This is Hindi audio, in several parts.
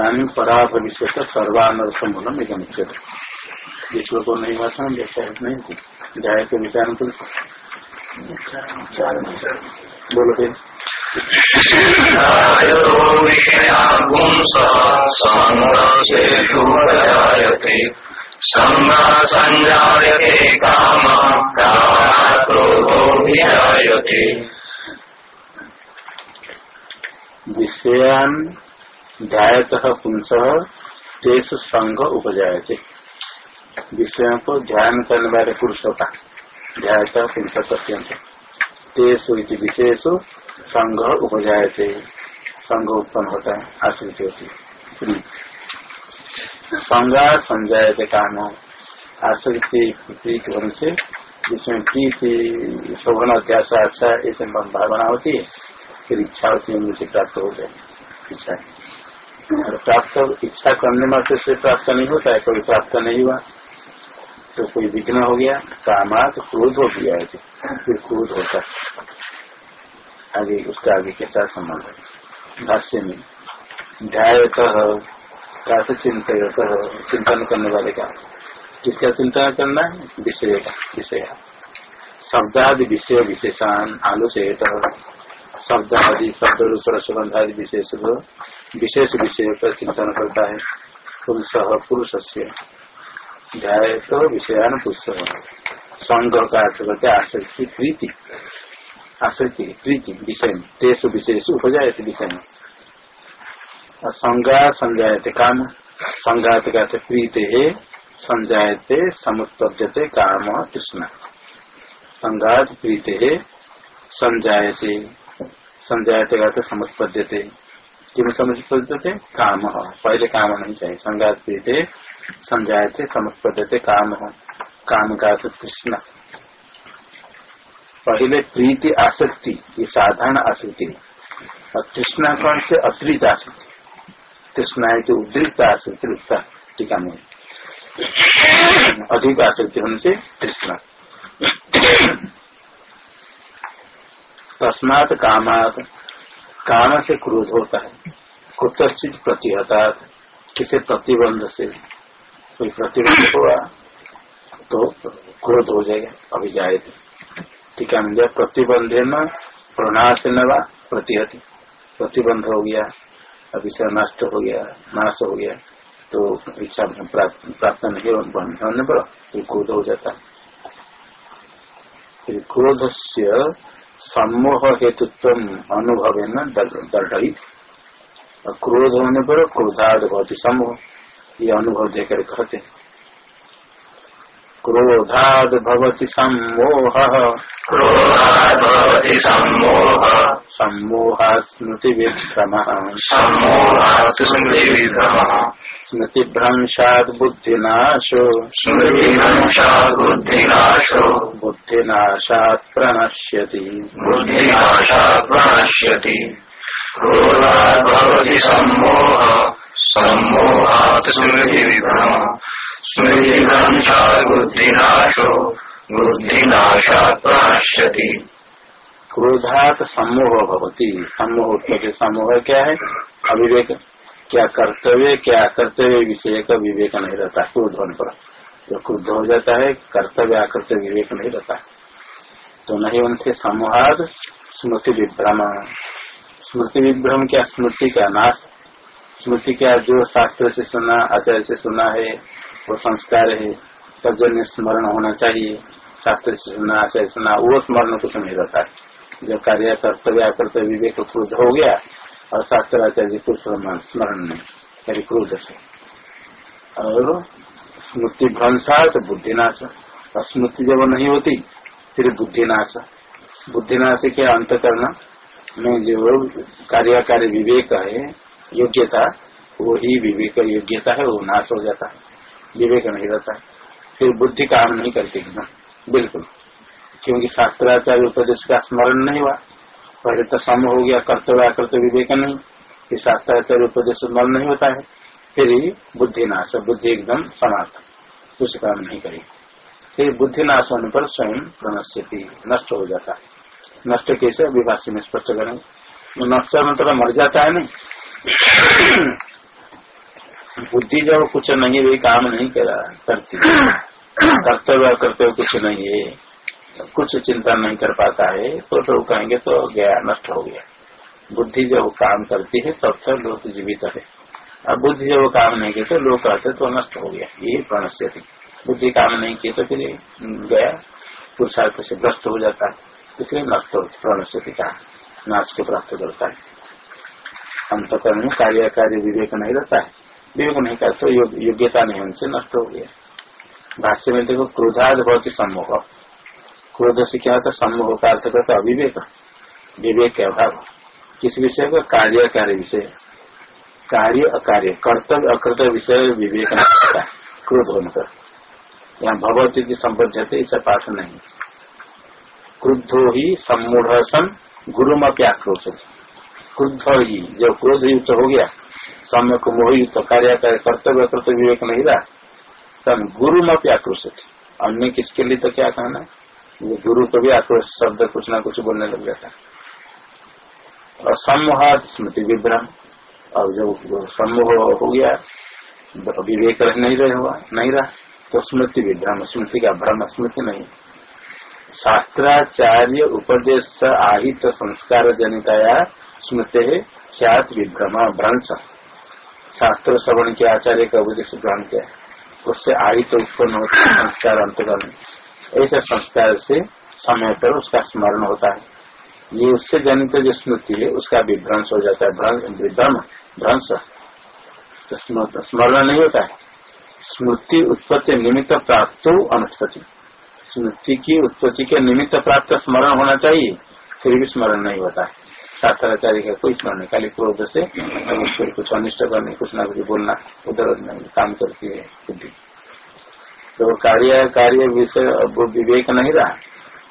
इधानी परा भविष्य सर्वानर्थ मूलम एक मुख्य विश्व को नहीं था नहीं थी जाए के विचार बोलो फिर। संजायते काम विषयान ध्यात पुंस तेसु संघ उपजायते। विषयों को ध्यान करने वाले पुरुषों का ध्यात पुंस पश्यंत तेसु विशेषु संघ उपजायते। संघ उत्पन्न होता है, आश्रित होती संज्ञा संजायते काम। आश्रित होने से जिसमें प्रीति, शोभन अध्यास अच्छा ऐसे भावना होती है, फिर इच्छा होती है, मुझे प्राप्त हो गए इच्छा प्राप्त इच्छा करने मात्र से प्राप्त नहीं होता है कभी प्राप्त नहीं हुआ तो कोई विघ्न हो गया, कामात क्रोध हो गया है, फिर क्रोध होता आगे, उसका आगे के साथ संबंध है? भाष्य में ध्यात का चिंतित चिंतन करने वाले का। किसका चिंतन करना है? विषय का, विषय। शब्दादि विषय विशेषान आलोचित शब्द आदि शब्द रूप आदि विशेष विशेष विषय पर चिंतन करता है। पुरुष पुरुष से ध्याय तो विषयान पुरुष संघ का अर्थ करते आसक्ति प्रीति। आसक्ति, प्रीति, विषय। में तेसु विशेष उपजाए विषय। में संज्ञा संजायते काम। संघात का प्रीते है। संजायते, समुत्पद्यते काम कृष्ण संघात प्रीते है। संजायते संजायते का समुत्पद्यते। किम समुत्पद्यते काम पहले काम नहीं चाहिए संघात प्रीते संजायते समुत्पद्यते काम काम का कृष्ण पहले प्रीति आसक्ति ये साधारण आसक्ति और कृष्णा कौन से अतिरिक्त आसक्ति कृष्णा है कि उद्रिक्त आसक्ति उत्ता टीका में अधिक आसक्ति होने से कृष्णा तस्मात कामात काम से क्रोध होता है। कुतश्चित प्रतिहता किसे प्रतिबंध से कोई प्रतिबंध हुआ तो क्रोध हो जाएगा अभी जाए ठीक है प्रतिबंध न प्रणाश न प्रतिहति, प्रतिबंध हो गया अभी से नष्ट हो गया, नाश हो गया तो इच्छा प्राप्त नहीं होने पर क्रोध हो जाता है। क्रोध से सम्मोह हेतुत्व अनुभव है न दर्ढित क्रोध होने पर क्रोधाद बहुत समूह ये अनुभव देकर कहते क्रोधाद भवति सम्मोह। क्रोधाद सम्मोह सम्मोह। स्मृति विभ्रम स्मृति विभ्रम स्मृति भ्रंशाद बुद्धिनाशो। स्मृतिभ्रंशात् बुद्धिनाशो। बुद्धिनाशात् प्रणश्यति। बुद्धिनाशात् प्रणश्यति। भवति सम्मोह। सम्मोहात् स्मृतिविभ्रम स्मृतिभ्रंशात् बुद्धिनाशो क्रोधात सम्मोह भवती। सम्मोह उत्पत्ति सम्मोह क्या है? अविवेक। क्या कर्तव्य क्या कर्तव्य विषय का विवेक नहीं रहता। क्रोध होने पर। जो क्रुद्ध हो जाता है, कर्तव्य, अकर्तव्य, विवेक नहीं रहता। तो नहीं उनसे सम्मोहाद स्मृति विभ्रम। स्मृति विभ्रम क्या? स्मृति का नाश। स्मृति क्या? जो शास्त्र से सुना, आचार्य से सुना है वो संस्कार है तजन्य स्मरण होना चाहिए, शास्त्र से सुना आचार्य सुना वो स्मरण कुछ नहीं रहता। है जब कार्य कर्तव्य कर्तव्य विवेक क्रोध हो गया, और शास्त्र आचार्य को स्मरण नहीं कभी क्रोध से। और स्मृति भ्रंशा तो बुद्धिनाश। और स्मृति जब नहीं होती, फिर बुद्धिनाश। बुद्धिनाश क्या अंत करना में जो कार्यकारी विवेक है, योग्यता, वो ही विवेक योग्यता है, वो नाश हो जाता है। विवेक नहीं रहता। फिर बुद्धि काम नहीं करती एकदम बिल्कुल। क्योंकि शास्त्राचार्य उपदेश का स्मरण नहीं हुआ। पहले तो सम हो गया, कर्तव्य अकर्तव्य विवेक नहीं। फिर शास्त्राचार्य उपदेश स्मरण नहीं होता है। फिर ही बुद्धि नाश, बुद्धि एकदम समाप्त। कुछ काम नहीं करेगी। फिर बुद्धि नाश होने पर स्वयं प्रणश्यति नष्ट हो जाता है। नष्ट कैसे? अभिभाष्य में स्पष्ट करेंगे। नष्ट मतलब मर जाता है नहीं बुद्धि जब कुछ नहीं, वही काम नहीं करा, करती कर्तव्य कर्तव्य कुछ नहीं है। कुछ चिंता नहीं कर पाता है। तो लोग कहेंगे तो गया, नष्ट हो गया। बुद्धि जब काम करती है, तब तक लोग जीवित है। अब बुद्धि जब काम नहीं की तो लोग कहते तो नष्ट हो गया। ये प्रणस्य थी। बुद्धि काम नहीं की तो फिर गया, पुरुषार्थ से भ्रष्ट हो जाता है। इसलिए नष्ट हो प्रणस्य का नाश को प्राप्त करता है। अंतकरण में कार्य कार्य विवेक नहीं रहता है। विवेक नहीं करते तो योग्यता नहीं उनसे नष्ट हो गया। भाष्य में देखो क्रोधाद बहुत ही सम्मोह क्रोध से क्या होता है सम्मोह का अर्थ करता अविवेक। विवेक के अभाव किस विषय का कार्य कार्य विषय। कार्य अकार्य। कर्तव्य अकर्तव्य विषय विवेक क्रोध होने यहाँ भगवती की संबद्ध ऐसा पाठ नहीं। क्रुद्धो ही सम्मूढ़ सन गुरुम आक्रोश। क्रुद्ध ही, जब क्रोध युक्त हो गया सम्यक मोहित कार्य कर्तव्य कर्तव्य विवेक नहीं रहा। तब गुरु में भी आक्रोश अन्य किसके लिए तो क्या कहना गुरु को भी आक्रोश, शब्द कुछ ना कुछ बोलने लग जाता और सम्मोहात स्मृति विभ्रम। और जब सम्मोह हो गया, विवेक नहीं रहे हुआ, नहीं रहा तो स्मृति विभ्रम। स्मृति का भ्रम, स्मृति नहीं। शास्त्राचार्य उपदेश आहित संस्कार जनिताया स्मृति ख्यात विभ्रम भ्रंश शास्त्र श्रवण के आचार्य का उपदेश ग्रहण किया उससे आई तो उत्पन्न होता है संस्कार अंतकरण ऐसे संस्कार से समय पर उसका स्मरण होता है। ये उससे जनित जो स्मृति है, उसका विभ्रंश हो जाता है। विभ्रम, भ्रंश तो स्मरण नहीं होता है। स्मृति उत्पत्ति निमित्त प्राप्त अनुत्पत्ति। स्मृति की उत्पत्ति के निमित्त प्राप्त स्मरण होना चाहिए, फिर भी स्मरण नहीं होता है। शास्त्राचार्य का कोई स्मरण खाली क्रोध से कुछ अनिष्ट करने, कुछ ना कुछ बोलना, उधर काम करती है बुद्धि। तो कार्य कार्य विषय विवेक नहीं रहा,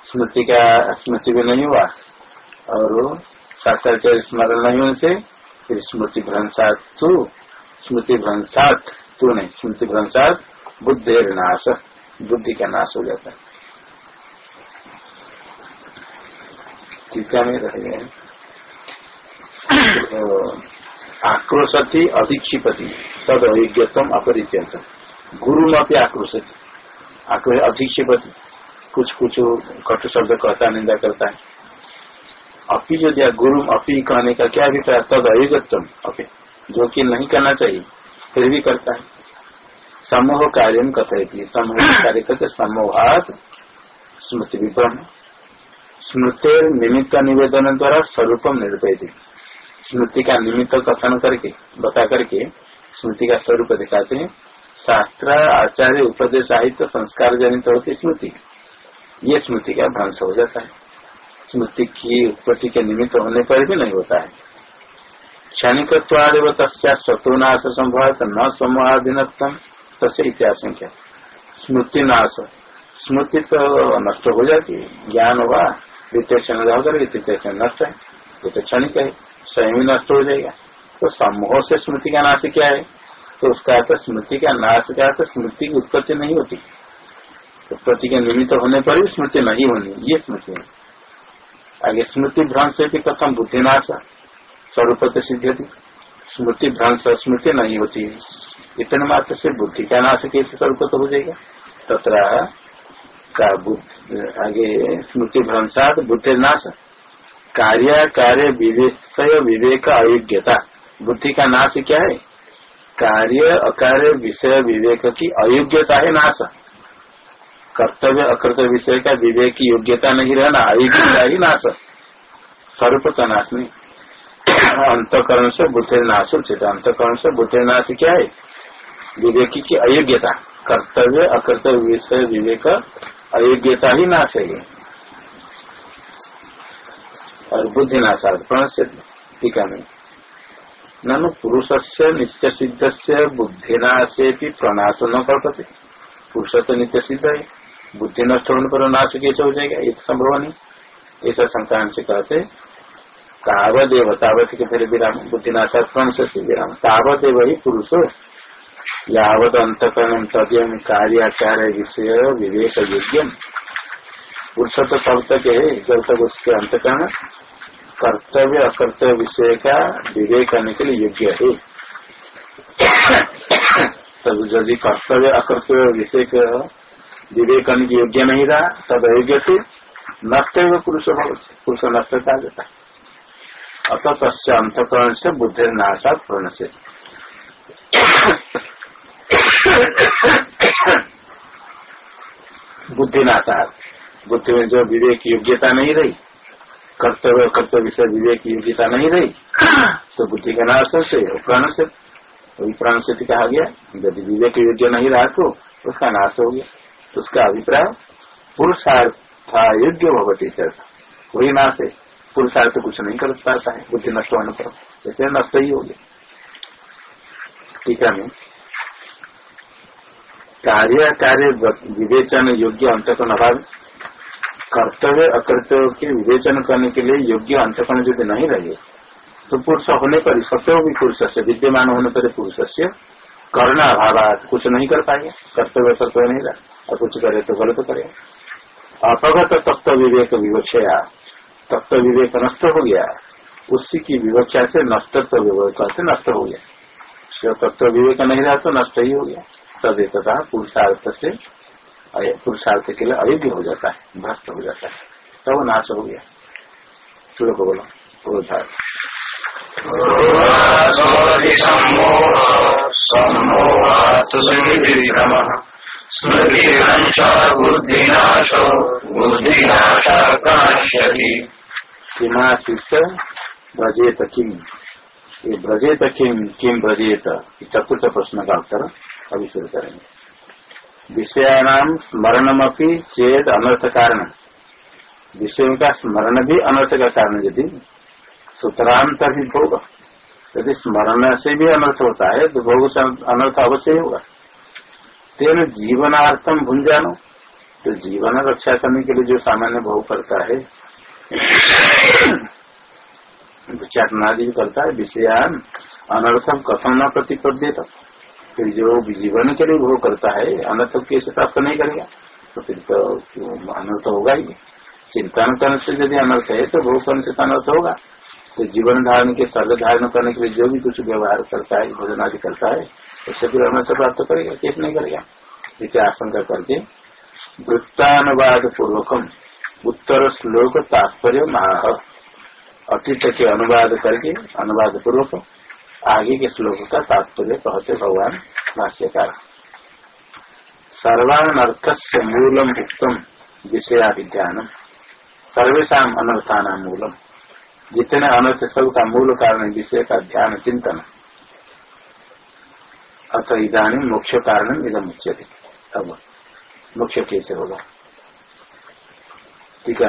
स्मृति का, स्मृति भी नहीं हुआ, और शास्त्राचार्य स्मरण नहीं होने से फिर स्मृति भ्रंसात तू, स्मृति भ्रंसात तू नहीं, स्मृति भ्रंसात बुद्धि नाश, बुद्धि का नाश हो जाता है। टीका में रह गए आक्रोशति, अधिक्षिपति। तद अभिज्ञतम अपरित्यंत गुरु में भी आक्रोशति। आक्रोश अधिक्षिपति। कुछ कुछ कट शब्द कहता, निंदा करता है। अपी जो दिया गुरु अपी कहने का क्या अभिप्राय? तद अभिगतम अपी। जो कि नहीं करना चाहिए, फिर भी करता है। समूह कार्य कथयती। समूह कार्य करते समूहात स्मृति विक्रम स्मृति निमित्त निवेदन द्वारा स्वरूपम निरूपित स्मृति का निमित्त कथन करके, बता करके स्मृति का स्वरूप दिखाते हैं। शास्त्र, आचार्य, उपदेश साहित्य, संस्कार जनित होती स्मृति। ये स्मृति का भ्रंश हो जाता है। स्मृति की उत्पत्ति के निमित्त होने पर भी नहीं होता है। क्षणिक तस्या स्वतोनाश संभव न समूहाधीनत्म तसे इत्याशंख्या स्मृति नाश। स्मृति तो नष्ट हो जाती है। ज्ञान हुआ द्वितीय क्षण रह कर तृतीय क्षण नष्ट है। ये तो क्षणिक है। स्वयं ही नष्ट हो जाएगा। तो समूह से स्मृति का नाश क्या है? तो उसका अर्थ स्मृति का नाश क्या अर्थ स्मृति की उत्पत्ति नहीं होती। उत्पत्ति के निमित्त होने पर भी स्मृति नहीं होनी, ये स्मृति है। आगे स्मृति भ्रंश भी कथम बुद्धिनाश स्वरूप सिद्धि होती। स्मृति भ्रंश, स्मृति नहीं होती। इतने मात्र से बुद्धि का नाश कैसे स्वरूप तो हो जाएगा? तथा का आगे स्मृति भ्रंशात बुद्धि नाश। कार्य कार्य विषय विवेक अयोग्यता। बुद्धि का नाश क्या है? कार्य अकार्य विषय विवेक की अयोग्यता है नाश। कर्तव्य अकर्तव्य विषय का विवेक की योग्यता नहीं रहना, अयोग्यता ही नाश। स्वरूप का नाश नहीं। अंतकरण से बुद्धि नाश उचित। अंतकरण से बुद्धि नाश क्या है? विवेक की अयोग्यता। कर्तव्य अकर्तव्य विषय विवेक अयोग्यता ही नाश है। और बुद्धि नाशाद प्रणश्य टीका में ननु पुरुष से नित्य सिद्ध से बुद्धिनाशे भी प्रणाश न करते पुरुष तो नित्य सिद्ध है बुद्धि नष्ट होने पर नाश कैसे हो जाएगा ये संभव नहीं ऐसा संक्रांत से कहते तावदेव तावत के फिर विराम बुद्धिनाशा प्रणश से विराम तावदेव ही पुरुष यावत अंतकरण तद्यम कार्याचार्य विषय विवेक योग्यम पुरुष तो तब तक है जब तक उसके अंतकरण कर्तव्य अकर्तव्य विषय का विवेक करने के लिए योग्य है। तब यदि कर्तव्य अकर्तव्य विषय का विवेक करने की योग्य नहीं रहा, तब अयोग्य से नष्ट पुरुष पुरुष नष्ट कहा जाता अतः तस्य अंतकरण से बुद्धि नाशात पूर्ण से बुद्धि नाशात बुद्धि में जो विवेक योग्यता नहीं रही कर्तव्य कर्तव्य विषय विवेक योग्यता नहीं रही तो बुद्धि का नाश से प्राण से वही प्राण से कहा गया यदि विवेक योग्य नहीं रहा तो उसका नाश हो गया। तो उसका अभिप्राय पुरुषार्थ योग्य भगवती वही नाश है। पुरुषार्थ कुछ नहीं कर पाता है। बुद्धि नष्ट होने पर जैसे नष्ट ही हो गया। टीका में कार्य कार्य विवेचन योग्य अंत को नभाव कर्तव्य अकर्तव्य के विवेचन करने के लिए योग्य अंतकरण यदि नहीं रहे तो पुरुष होने पर सत्य भी पुरुष से विद्यमान होने पर पुरुष से करना अभाव कुछ नहीं कर पाएँगे, कर्तव्य कर्तव्य नहीं रहा। और कुछ करे तो गलत करे। अपगत तत्व विवेक विवक्षया, तत्व विवेक नष्ट हो गया। उसी की विवक्षा से नष्टत्व विवेक से नष्ट हो गया। तत्व विवेक नहीं रहा तो नष्ट ही हो गया। तदेकता पुरुषार्थ से पुरुषार्थ के लिए अयोग्य हो जाता है भ्रष्ट हो जाता है। तब तो नाश हो गया। शुरू को बोलो क्रोधार्थ ब्रजेत किम ये ब्रजेत किम किम ब्रजेत चतुर्थ प्रश्न का उत्तर अभी शुरू करेंगे। विषयानाम स्मरणमपि चेत अनर्थ कारण विषयों का स्मरण भी अनर्थ का कारण यदि सूत्रांत भी भोग। यदि स्मरण से भी अनर्थ होता है तो भोग से अनर्थ अवश्य होगा। तेन जीवनार्थम भुंजानो तो जीवन रक्षा करने के लिए जो सामान्य भोग करता है चाटनादि करता है, विषयान अनर्थम कथम न प्रतिपद्यत। फिर जो जीवन के लिए भोग करता है, अनर्थ कैसे प्राप्त नहीं करेगा तो फिर तो अनर्थ होगा ही। चिंतन करने से यदि अनर्थ है तो भोग करने से तो अनर्थ होगा। तो जीवन धारण के सर्व धारण करने के लिए जो भी कुछ व्यवहार करता है, भोजन आदि करता है, उससे फिर अनर्थ प्राप्त करेगा, कैसे नहीं करेगा। इसे आशंका करके वृत्तानुवाद पूर्वकम उत्तर श्लोक तात्पर्य माह अतीत के अनुवाद करके अनुवाद पूर्वक आगे के श्लोक का तात्पर्य कहते भगवान भाष्यकार। सर्वान से मूलम उत्तम विषयाभिज्ञान सर्वेशा अनर्थान मूलम। जितने अनर्थ सब का मूल कारण विषय का ध्यान चिंतन। अथ इधानी मुख्य कारण इधम मुख्य अब मुख्य कैसे होगा? ठीक है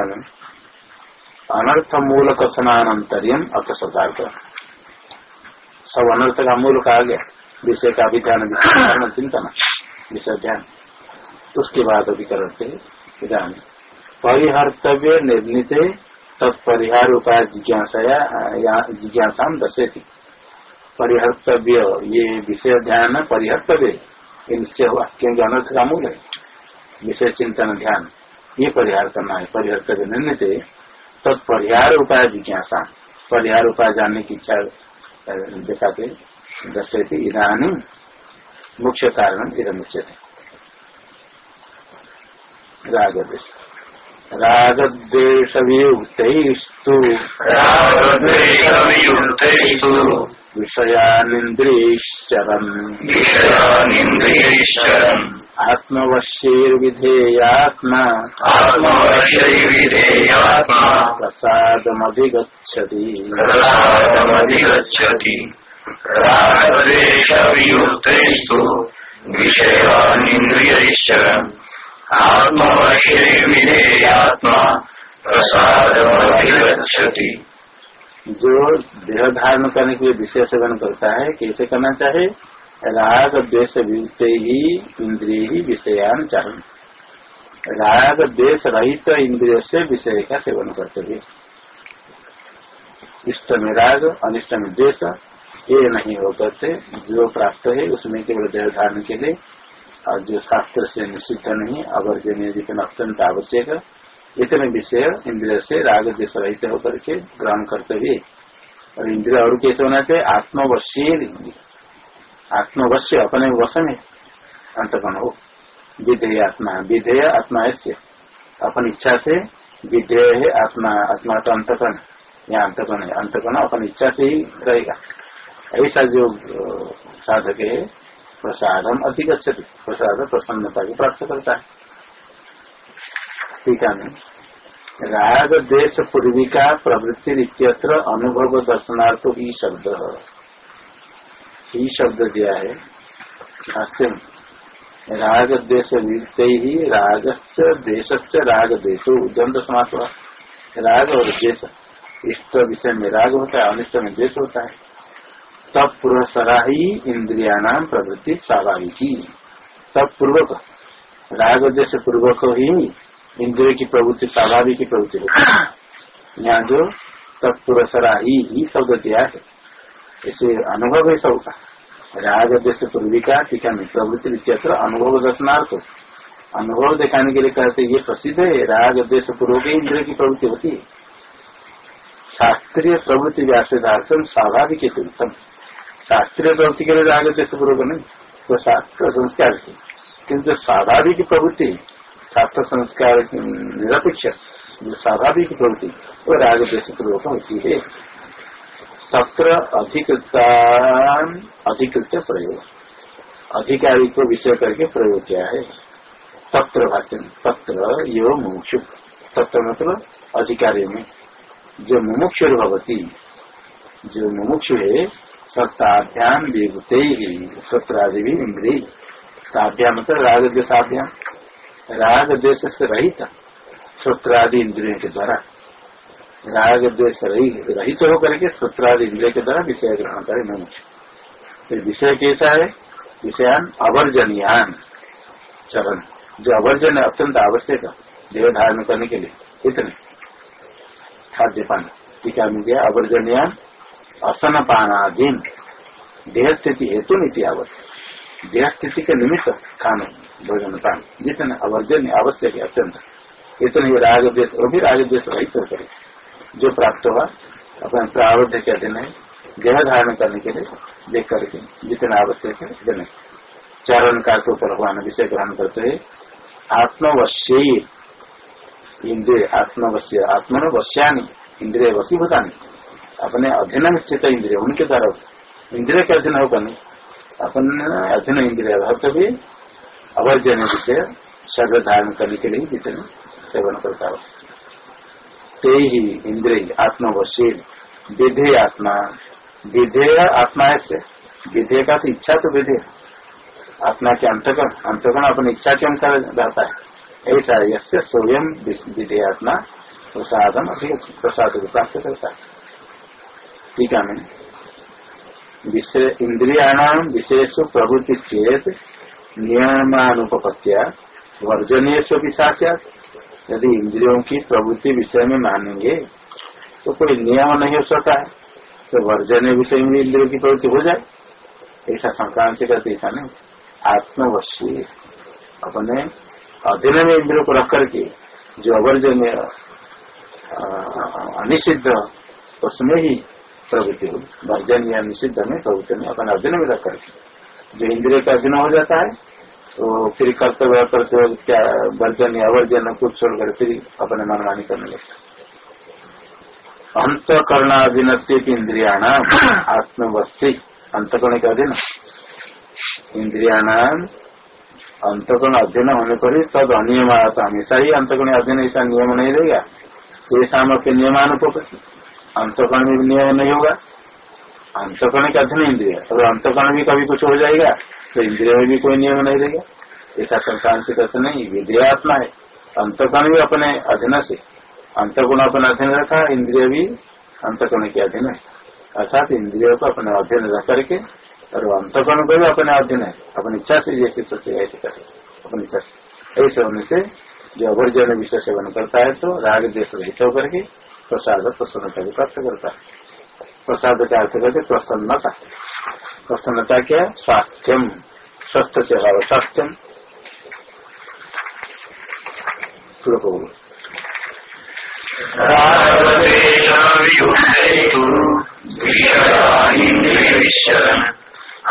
अनर्थ मूल कथनानंतरियम अथ शब्दार्थ सब अनर्थ का मूल कहा गया। विषय का विधान कारण चिंतन। विषय ध्यान। उसके बाद अभी करते इधानी परिहर्तव्य निर्णित, तत्परिहार उपाय जिज्ञासा जिज्ञासा दर्शेती परिहर्तव्य, ये विषय ध्यान, परिहर्तव्य। निश्चय हुआ, क्योंकि अनर्थ का मूल है। विषय चिंतन ध्यान, ये परिहार करना है। परिहर्तव्य निर्णय थे तत्परिहार उपाय जिज्ञासा। परिहार उपाय जानने की इच्छा दिखाते दर्शेती इधानी मुख्य कारण इधर मुख्य राग रागद्वेषवियुक्तैस्तु। रागद्वेषवियुक्तैस्तु। विषयानिन्द्रियैश्चरन् विषयानिन्द्रियैश्चरन् आत्मवश्यैर्विधेयात्मा। आत्मवश्यैर्विधेयात्मा। प्रसादमधिगच्छति। प्रसादमधिगच्छति। रागद्वेषवियुक्तैस्तु। विषयानिन्द्रियैश्चरन् प्रसादमधिगच्छति जो देह धारण करने के लिए विषय सेवन करता है, कैसे करना चाहे? राग, द्वेष वियुक्त ही इंद्रिय ही विषयान चाहे राग, द्वेष रहित तो इंद्रिय से विषय का सेवन करते हुए। इष्ट में राग, अनिष्ट में द्वेष, ये नहीं हो करते। जो प्राप्त है, उसमें केवल देह धारण के लिए और जो शास्त्र से निश्चित नहीं अवर्जनीय जितना अत्यंत आवश्यक इतने विषय, इंद्रिय से राग देश रहित होकर के ग्रहण करते हुए। और इंद्रिय और कैसे होना चाहिए आत्मवशील आत्मवश्य अपने वश में अंतकरण हो। विधेय आत्मा विधेय आत्मा ऐसे। अपन इच्छा से विधेय है आत्मा आत्मा का अंतकरण। या अंतकरण है। अंतकरण अपन इच्छा से ही रहेगा। ऐसा जो साधक है प्रसादम अच्छे प्रसाद प्रसन्नता की प्राप्त करता है। ठीक है राग देश पूर्विका प्रवृत्ति इत्यत्र अनुभव दर्शनार्थ ही शब्द। ही शब्द दिया है? भाष्य राग देश ही रागश्च देशश्च राग देशो उद्दंड समाप्त। राग और देश इष्ट विषय में राग होता है, अनिष्ट में देश होता है। तब पूर्वसरा ही इंद्रिया नाम प्रवृत्ति स्वाभाविकी। तब पूर्वक, राग देश पूर्वक ही इंद्रिय की प्रवृत्ति, स्वाभाविक की प्रवृत्ति होती है। यहाँ जो तत्पुरसरा ही ही शब्द दिया है। इसे अनुभव है सबका राग देश पूर्विका टीका में प्रवृत्ति विचित्र, अनुभव दर्शनार्थ अनुभव दिखाने के लिए कहते ये प्रसिद्ध है, राग देश पूर्वक इंद्रिय की प्रवृत्ति होती है। शास्त्रीय प्रवृत्ति व्यासार्थम स्वाभाविक शास्त्रीय प्रवृत्ति के लिए राग देश पूर्वक नहीं। तो शास्त्र संस्कार से। किंतु स्वाभाविक प्रवृत्ति, शास्त्र संस्कार की निरपेक्ष, जो स्वाभाविक प्रवृत्ति, वो राग देश पूर्वक होती है। तत्र अधिकृता अधिकृत प्रयोग। अधिकारी को विषय करके प्रयोग किया है। तत्र भाषण तत्र यो मुमुक्षु। तत्र मतलब अधिकारी में। जो मुमुक्षु भवती, जो मुमुक्षु है सत्ताभ्याम विभूते ही सत्रादि भी इंद्रिय साभ्याम मतलब राग राग देश से रहित सत्रादि इंद्रियों के द्वारा। राग द्वेष रहित होकर के सूत्रादि इंद्रिय के द्वारा विषय ग्रहण करे मनुष्य विषय कैसा है? विषयान अवर्जनियान। चरण। जो अवर्जन है, अत्यंत आवश्यक है, देह धारण करने के लिए। इतने। खाद्य पान टीका में गया अवर्जनियान असन पानाधीन देह स्थिति हेतु नीति आवश्यक। देह स्थिति के निमित्त खाना भोजन पान जितने अवर्जन्य आवश्यक है अत्यंत। इतने ही राग देश वो भी राग देश रहित होकर जो प्राप्त हुआ, अपने प्रावध के अधीन है। देह धारण करने के लिए देख करके जितना आवश्यक है देने चरण का तो भगवान विषय ग्रहण करते है। आत्मवश्य। इंद्रिय आत्मवश्य। आत्मन वश्यानी इंद्रिय वशीभूतानी अपने अधीन स्थित इंद्रिय, उनके द्वारा इंद्रिय के अधीन होगा नहीं। अपने अधीन इंद्रिय भक्त भी अवर्जन विषय शरीर धारण करने के लिए जितने सेवन करता हो। ते ही इंद्रिय आत्मवशील, विधेय आत्मा। विधेय आत्मा ऐसे। विधेय का तो इच्छा तो विधेय। आत्मा के अंतकरण अंतकरण अपनी इच्छा के अनुसार रहता है। ऐसा यसे स्वयं विधेय आत्मा प्रसादम अधिक प्रसाद को प्राप्त करता है। ठीक है इंद्रियाणाम विशेष प्रवृत्ति चेत नियमानुपत्या वर्जनीय विशास्या यदि इंद्रियों की प्रवृत्ति विषय में मानेंगे तो कोई नियम नहीं हो सकता। है तो वर्जनीय विषय में इंद्रियों की प्रवृत्ति हो जाए। ऐसा संक्रांत से करते ऐसा नहीं। आत्मवश्य अपने अधीन में इंद्रियों को रख करके जो अवर्जनीय अनिषिद्ध, उसमें ही प्रवृत्ति हो वर्जन या निषिद्ध में प्रवृत्ति में अपने अधीन में रख करके। जो इंद्रिय का अधीन हो जाता है तो फिर कर्तव्य कर्तव्य क्या वर्जन या अवर्जन कुछ छोड़कर फिर अपने मनमानी करने लगता अंतकरणाधीन इंद्रियाणाम आत्मवस्ती अंतकरण के अधीन। इंद्रियाणाम अंतकरण अध्ययन होने पर ही तद अनियम आता हमेशा ही अंतकरण अध्ययन ऐसा नियम नहीं रहेगा। ये सामर्थ्य नियमानुपति अंतकरण भी नियम नहीं होगा। अंतकरण के अध्ययन इंद्रिय? अगर अंतकरण भी कभी कुछ हो जाएगा तो इंद्रिय में भी कोई नियम नहीं रहेगा। ऐसा संक्रांत से कहते नहीं विद्यात्मा है। अंतकरण भी अपने अधीन से। अंतगुण अपने अधीन रखा, इंद्रिय भी अंतकरण के अधीन है। अर्थात इंद्रियों को अपने अध्ययन रख करके, और अंतकरण को भी अपने अधीन है। अपनी इच्छा से जैसे सोचे, ऐसे करे। अपनी इच्छा से। ऐसे होने से जो अवर्जन विषय सेवन करता है तो राग देश रहित होकर के प्रसाद प्रसन्नता भी प्राप्त करता। है प्रसाद का अर्थ करते प्रसन्नता। प्रसन्नता क्या? स्वास्थ्यम। स्वस्थ से भाव स्वास्थ्यम।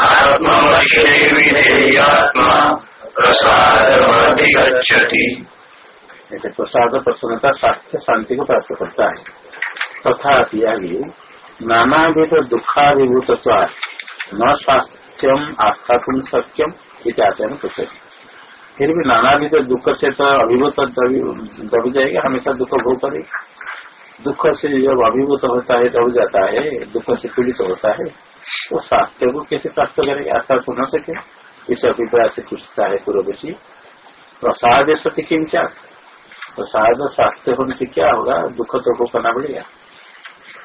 आत्मवश्ये विधेयात्मा प्रसादमधिगच्छति। ऐसे प्रसाद प्रसन्नता स्वास्थ्य शांति को प्राप्त करता है। तथा आगे नानाविध दुखाभिभूत न स्वास्थ्यम आस्थापन सत्यम इत्यादि पूछे फिर भी नाना नानाविध दुख से तो अभिभूत दब जाएगा, हमेशा दुख भोग करेगा दुख से जब अभिभूत होता है, दब जाता है, दुख से पीड़ित होता है तो स्वास्थ्य को कैसे प्राप्त करेगा? आस्था को न सके। इस अभिप्राय से पूछता है पूर्वशी प्रसाद सत्य किम क्या प्रसाद स्वास्थ्य होने से क्या होगा? दुख तो को करना पड़ेगा।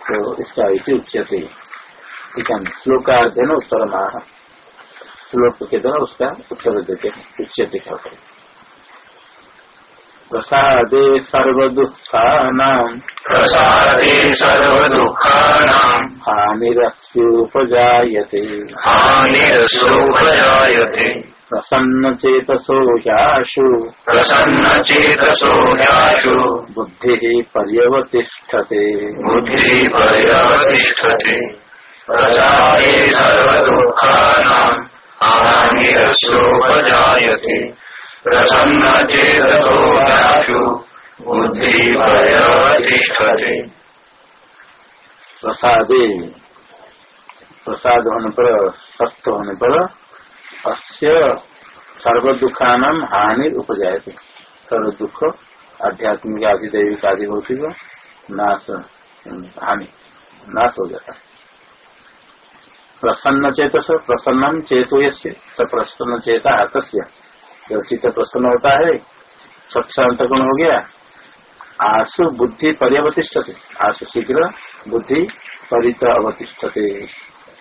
तो इसका इति उच्चते ठीक है श्लोक का अध्ययन उत्तर माह श्लोक के द्वारा उसका उत्तर देते हैं। उच्चते क्या करें प्रसादे सर्वदुःखानाम् प्रसादे सर्वदुःखानाम् हानिरस्योपजायते। हानिरसोपजायते प्रसन्नचेतसो ह्याशु प्रसन्नचेतसो ह्याशु बुद्धिः पर्यवतिष्ठते। बुद्धिः पर्यवतिष्ठते। सर्वदुःखानाम् हानिरसोपजायते प्रसन्नचेतसो ह्याशु बुद्धिः पर्यवतिष्ठते। प्रसादे। प्रसाद होने पर सत्य होने पर अस्य सर्व दुखानाम हानि उपजायते। सर्व दुख आध्यात्मिक आदि दैविक आदि भौतिक नाश हानि नाश हो जाता। है प्रसन्न चेतस प्रसन्नम चेतो तो प्रसन्न चेता आतस्य। जब चित्त प्रसन्न होता है स्वच्छ अंतगुण हो गया, आसु बुद्धि पर्यवतिष्ठते। आसु शीघ्र बुद्धि परित अवतिष्ठते,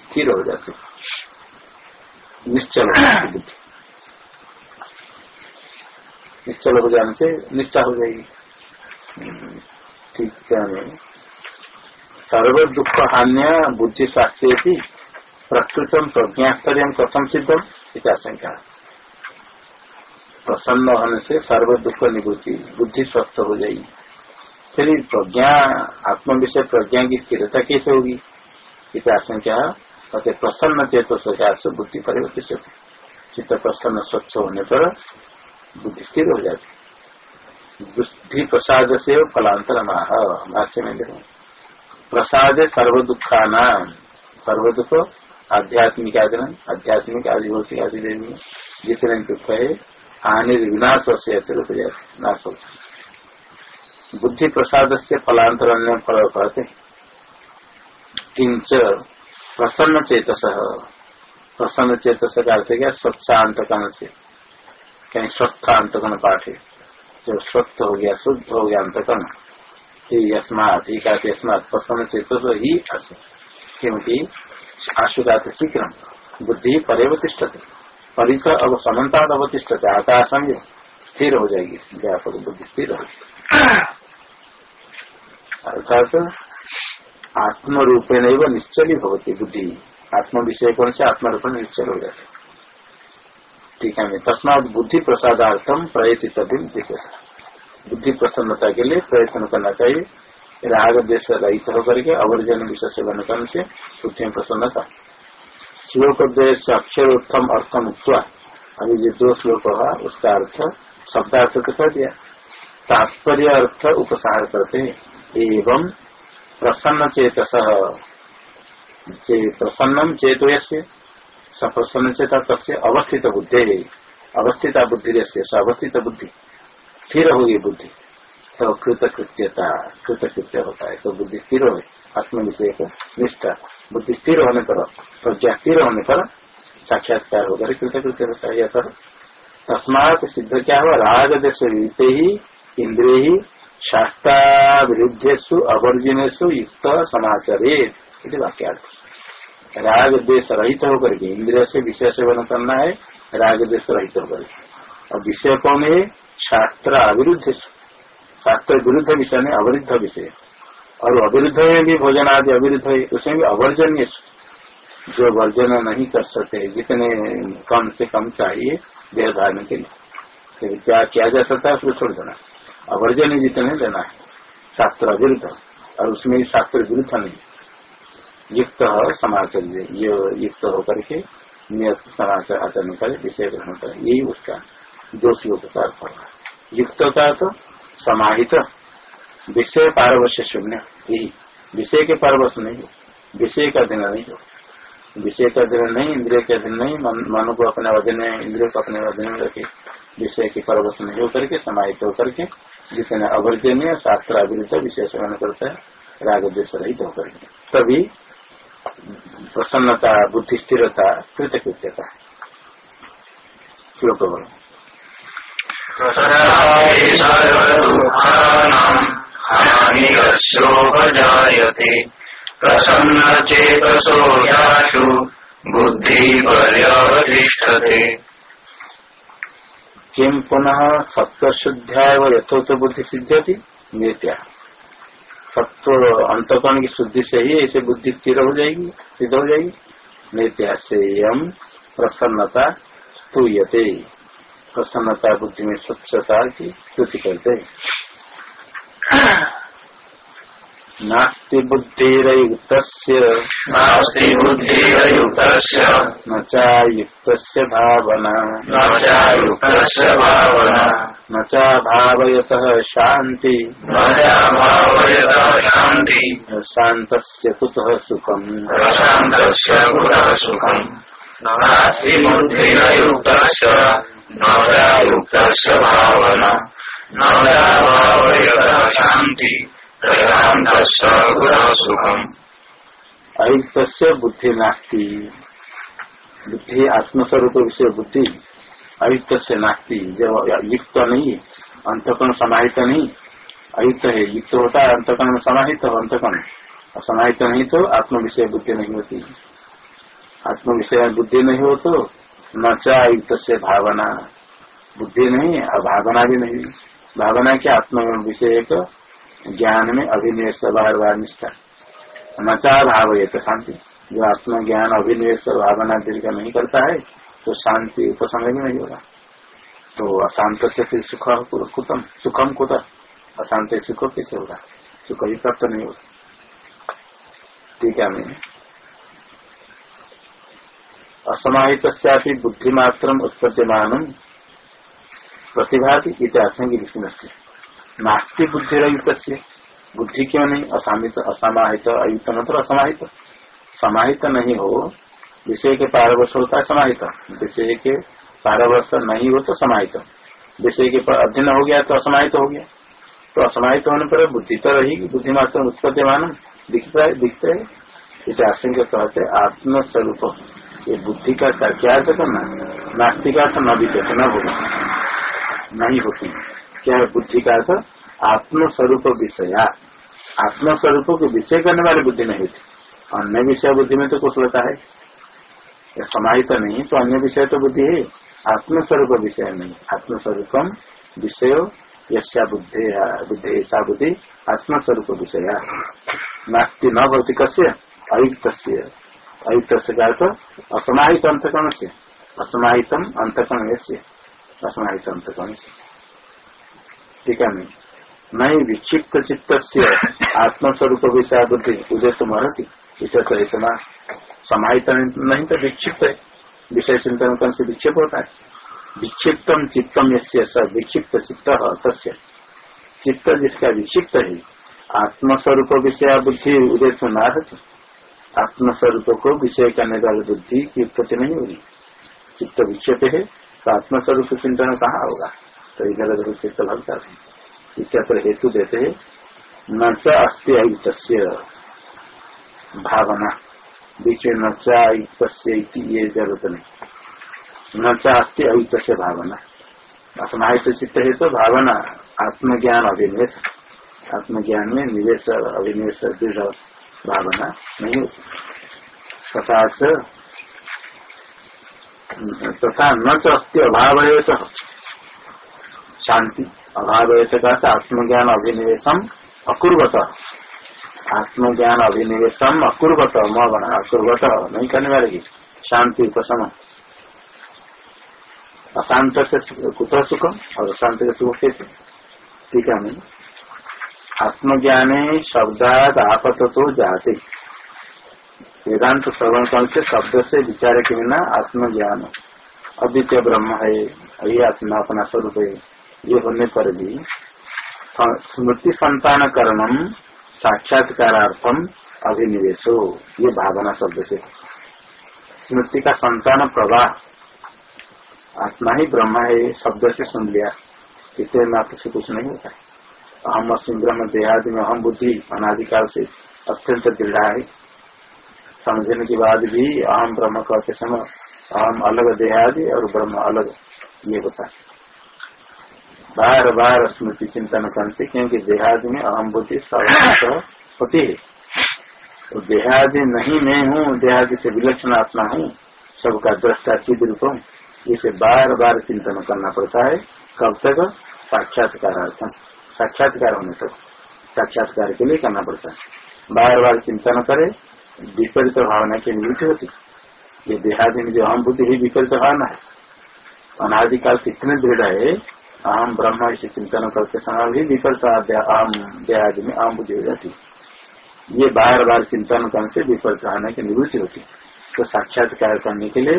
स्थिर हो जाते। निश्चल बुद्धि निश्चल हो जाने से निष्ठा हो जाएगी। ठीक है? सर्व दुख हान्य बुद्धि स्वास्थ्य प्रकृतम प्रज्ञास्तर्य कथम सिद्धम इत्याशंका प्रसन्न होने से सर्व दुख निवृत्ति, बुद्धि स्वस्थ हो जाएगी। फिर प्रज्ञा आत्म विषय प्रज्ञा की स्थिरता कैसे होगी? इत्याशंका कहते प्रसन्न चेतो से बुद्धि परिवर्तित चित्त प्रसन्न, स्वच्छ होने पर बुद्धि स्थिर हो जाती बुद्धि प्रसाद से फलांतर माह भाष्य में देखो प्रसाद सर्व दुखाना, सर्व दुख आध्यात्मिक आदि आध्यात्मिक आदि भौतिक आदि देवी जितने दुख है, हानि विनाश से जाते नाश होता बुद्धि प्रसाद से फलांतर अन्य फल कहते किंच प्रसन्न चेतस। प्रसन्न चेतस का अर्थ क्या? स्वच्छांतकन से कहीं स्वस्थ अंतकन पाठ। है जो स्वस्थ हो गया, शुद्ध हो गया अंतकन यस्मात ही यस्मात, प्रसन्न चेतस ही क्योंकि आशु का शीघ्र, बुद्धि परिवर्तिष्ठते परिच अब समन्ता अवतिष्ठते आकाशम स्थिर हो जाएगी। व्यापक बुद्धि स्थिर हो अर्थात आत्म रूपेण निश्चल ही भवती बुद्धि। आत्म विषय कौन से आत्म में निश्चल हो जाते। ठीक है तस्मात बुद्धि प्रसादार्थम प्रयतित बुद्धि प्रसन्नता के लिए प्रयत्न करना चाहिए। राग देश रहित होकर के अवर्जन विषय सेवन करने से बुद्धि प्रसन्नता श्लोक देश अक्षर उत्तम अर्थम उत्तर अभी जो दो श्लोक हुआ, उसका अर्थ शब्दार्थ तो कर दिया। तात्पर्य अर्थ उपसार करते एवं प्रसन्न चेतस। प्रसन्नम चेतो सप्रसन्न चेता तस्य अवस्थित बुद्धि। अवस्थिता बुद्धि अवस्थित बुद्धि। स्थिर होगी बुद्धि। तो कृतकृत्यता, कृतकृत्य होता है तो बुद्धि स्थिर हो आत्म विषय को निष्ठा, बुद्धि स्थिर होने पर, प्रज्ञा स्थिर होने पर, साक्षात्कार होकर कृतकृत्य होता है, यह तस्मात सिद्ध क्या हुआ? राग देश ही, इंद्रिय ही शास्त्रा विरुद्धेशु अवर्जिनेशु युक्त समाचारे वाक्यार्थ। राग देश रहित होकर के इंद्रिय से विषय सेवन करना है राग देश रहित होकर और विषय कौन है? शास्त्र अविरुद्ध शास्त्र विरुद्ध विषय में अवरुद्ध विषय। और अविरुद्ध में भी भोजन आदि अविरुद्ध है उसमें भी अवर्जन्य जो वर्जन नहीं कर सकते, जितने कम से कम चाहिए, देह धारण के लिए। क्या किया जा सकता है? उसको छोड़ देना। अवर्जन जितने देना है, शास्त्र अविरुद्ध और उसमें शास्त्र विरुद्ध नहीं युक्त समाचार्य ये युक्त होकर के नियत समाचार आचरण करे विषय ग्रहण करे। यही उसका दो श्लोक का अर्थ होगा युक्त का तो समाहित। विषय पारवश्य शून्य, यही। विषय के पारवश नहीं हो। विषय का दिन नहीं हो। विषय का अधीन नहीं, इंद्रिय के अधीन नहीं, मन को अपने अधीन इंद्रिय को अपने अधीन रखे। विषय के परवश नहीं होकर के, समाहित होकर के जिसने अवर्जनीय शास्त्र अभिरुद्ध विषय सेवन करता है राग देश रहित होकर। तभी प्रसन्नता, बुद्धि स्थिरता, कृतकृत्यता। श्लोक बोलो प्रसन्न चेतसो बुद्धि पर्यवतिष्ठते किम पुनः सत्व शुद्ध्या यथोत बुद्धि सिद्ध्यति? नित्या। सत्व अंतकरण की शुद्धि से ही ऐसे बुद्धि स्थिर हो जाएगी, सिद्ध हो जाएगी। नित्या से यम प्रसन्नता स्तूयते। प्रसन्नता बुद्धि में स्वच्छता की स्तुति करते नास्ति बुद्धिरयुक्त नास्ति बुद्धिरयुक्तस्य न चायुक्त भावना। न भावना। न चा भावयतः शान्ति। न चा भावयतः शान्ति। शान्तस्य कुतः सुखम्? कुतः सुखम्? नास्ति न चायुक्तस्य भावना। न भावयतः कुतः अयुक्त बुद्धि नास्ति। बुद्धि आत्मस्वरूप विषय बुद्धि। अयुक्त से नास्ति। जब युक्त नहीं, अंतकरण समाहित नहीं। अयुक्त है, युक्त होता है, अंतकरण में समाहित हो समाहित नहीं तो आत्म विषय बुद्धि नहीं होती। आत्म विषय बुद्धि नहीं हो तो न चायुक्त से भावना। बुद्धि नहीं और भावना भी नहीं। भावना क्या? आत्म विषय ज्ञान में अभिनिवेश बार बार निष्ठा। नचा भाव ये तो शांति। जो आत्म ज्ञान अभिनिवेश भावना दीर्घ नहीं करता है तो शांति उपसंग नहीं होगा। तो अशांत से फिर सुख कुतम, सुखम कुत? अशांत सुख कैसे होगा? सुख ही प्राप्त नहीं होगा। ठीक है मैं असमाहित बुद्धिमात्र उत्पत्तिमान प्रतिभाति इतिहास नास्ती बुद्धि रयुक्त बुद्धि क्यों नहीं? असामित, असमाहित, अयुक्त मतलब असमाहित। समाहित नहीं हो, विषय के पारवर्ष होता है समाहित। विषय के पारवर्ष नहीं हो तो समाहित। विषय के अध्ययन हो गया तो असमाहित हो गया। तो असमाहित होने पर बुद्धि तो रहेगी, बुद्धि मात्र उत्पत्ति मान दिखता है, दिखते है। इसे आशंका कहते आत्मस्वरूप। ये बुद्धि का क्या अर्थ करना नास्तिका तो न दिखे न होगा। नहीं होती। क्या है बुद्धि का अर्थ? आत्मस्वरूप विषया आत्मस्वरूप को विषय करने वाली बुद्धि नहीं होती अन्य विषय बुद्धि में तो कुछ होता है। समाहित तो नहीं तो अन्य विषय तो बुद्धि है। आत्मस्वरूप विषय नहीं। आत्मस्वरूपम विषय यशा बुद्धि बुद्धि ऐसा बुद्धि आत्मस्वरूप विषय नास्ती न भौतिक अयुक्त अयुक्त का तो असमाहित अंतकरण से असमाहितम अंतकरण से असमाहित अंतकरण से ठीक है नहीं, विक्षिप्त चित्त से आत्मस्वरूप विषय बुद्धि उदय तो महती इसे तो समाहित नहीं तो विक्षिप्त है। विषय चिंतन करने से विक्षेप होता है? विक्षिप्तम चित्तम यश्य विक्षिप्त चित्त तस्य। चित्त जिसका विक्षिप्त है आत्मस्वरूप विषय बुद्धि उदय तो न रहती आत्मस्वरूप को विषय करने वाली बुद्धि की उत्पत्ति नहीं होगी। चित्त विक्षेप है तो आत्मस्वरूप चिंतन कहाँ होगा? तो इधर उधर चित्त भरता है इत्यादि हेतु देते है न च अस्थि भावना। बीच में नचा ये ज़रूरत नहीं। नचा अस्थि अयुत से भावना। असमाहित चित्त है तो भावना, आत्मज्ञान अभिनिवेश आत्मज्ञान में निवेश अभिनिवेश दृढ़ भावना नहीं होती। तथा तथा न तो अभाव है शांति। अभाव है का आत्मज्ञान अभिनिवेशम अकुर्वत। आत्मज्ञान अभिनिवेशम अकुर्वत म बना अकुर्वत। नहीं करने वाले की? शांति, उपशम। अशांत से कुछ सुख और अशांत के सुख से ठीक है, नहीं? आत्मज्ञान शब्दात आपत तो जाते। वेदांत श्रवण कौन से शब्द से विचार के बिना आत्मज्ञान। अद्वितीय ब्रह्म है, यही आत्मा अपना स्वरूप है। ये होने पर भी स्मृति संतान करणम साक्षात्कारार्थम अभिनिवेशो, ये भावना शब्द से स्मृति का संतान प्रवाह, आत्मा ही ब्रह्म है शब्द से सुन लिया। इतने मात्र से कुछ नहीं होता है। अहम अस्म ब्रह्म देहादि में अहम बुद्धि अनाधिकाल से अत्यंत दृढ़ है। समझने के बाद भी अहम ब्रह्म कहते समय अहम अलग देहादि और ब्रह्म अलग, ये होता है। बार बार स्मृति चिंतन करने से क्योंकि देहादि में अहम बुद्धि होती है। तो देहादि नहीं मैं हूँ, देहादि से विलक्षण आत्मा हूँ, सबका दृष्टा चिद रूप हूँ इसे बार बार चिंतन करना पड़ता है। कब तक? साक्षात्कार साक्षात्कार होने तक। साक्षात्कार के लिए करना पड़ता है। बार बार चिंतन करे, विपरीत भावना की निवृत्ति होती। ये देहादि में जो अहम बुद्धि विपरीत भावना है। अनादिकाल से इतने दृढ़ है अहम ब्रह्म इसे चिंतन करते समय भी विपरीत अहम देहादि में अहम बुद्धि हो जाती ये बार बार चिंतन करने से विपरीत भावना की निवृत्ति होती। तो साक्षात्कार करने के लिए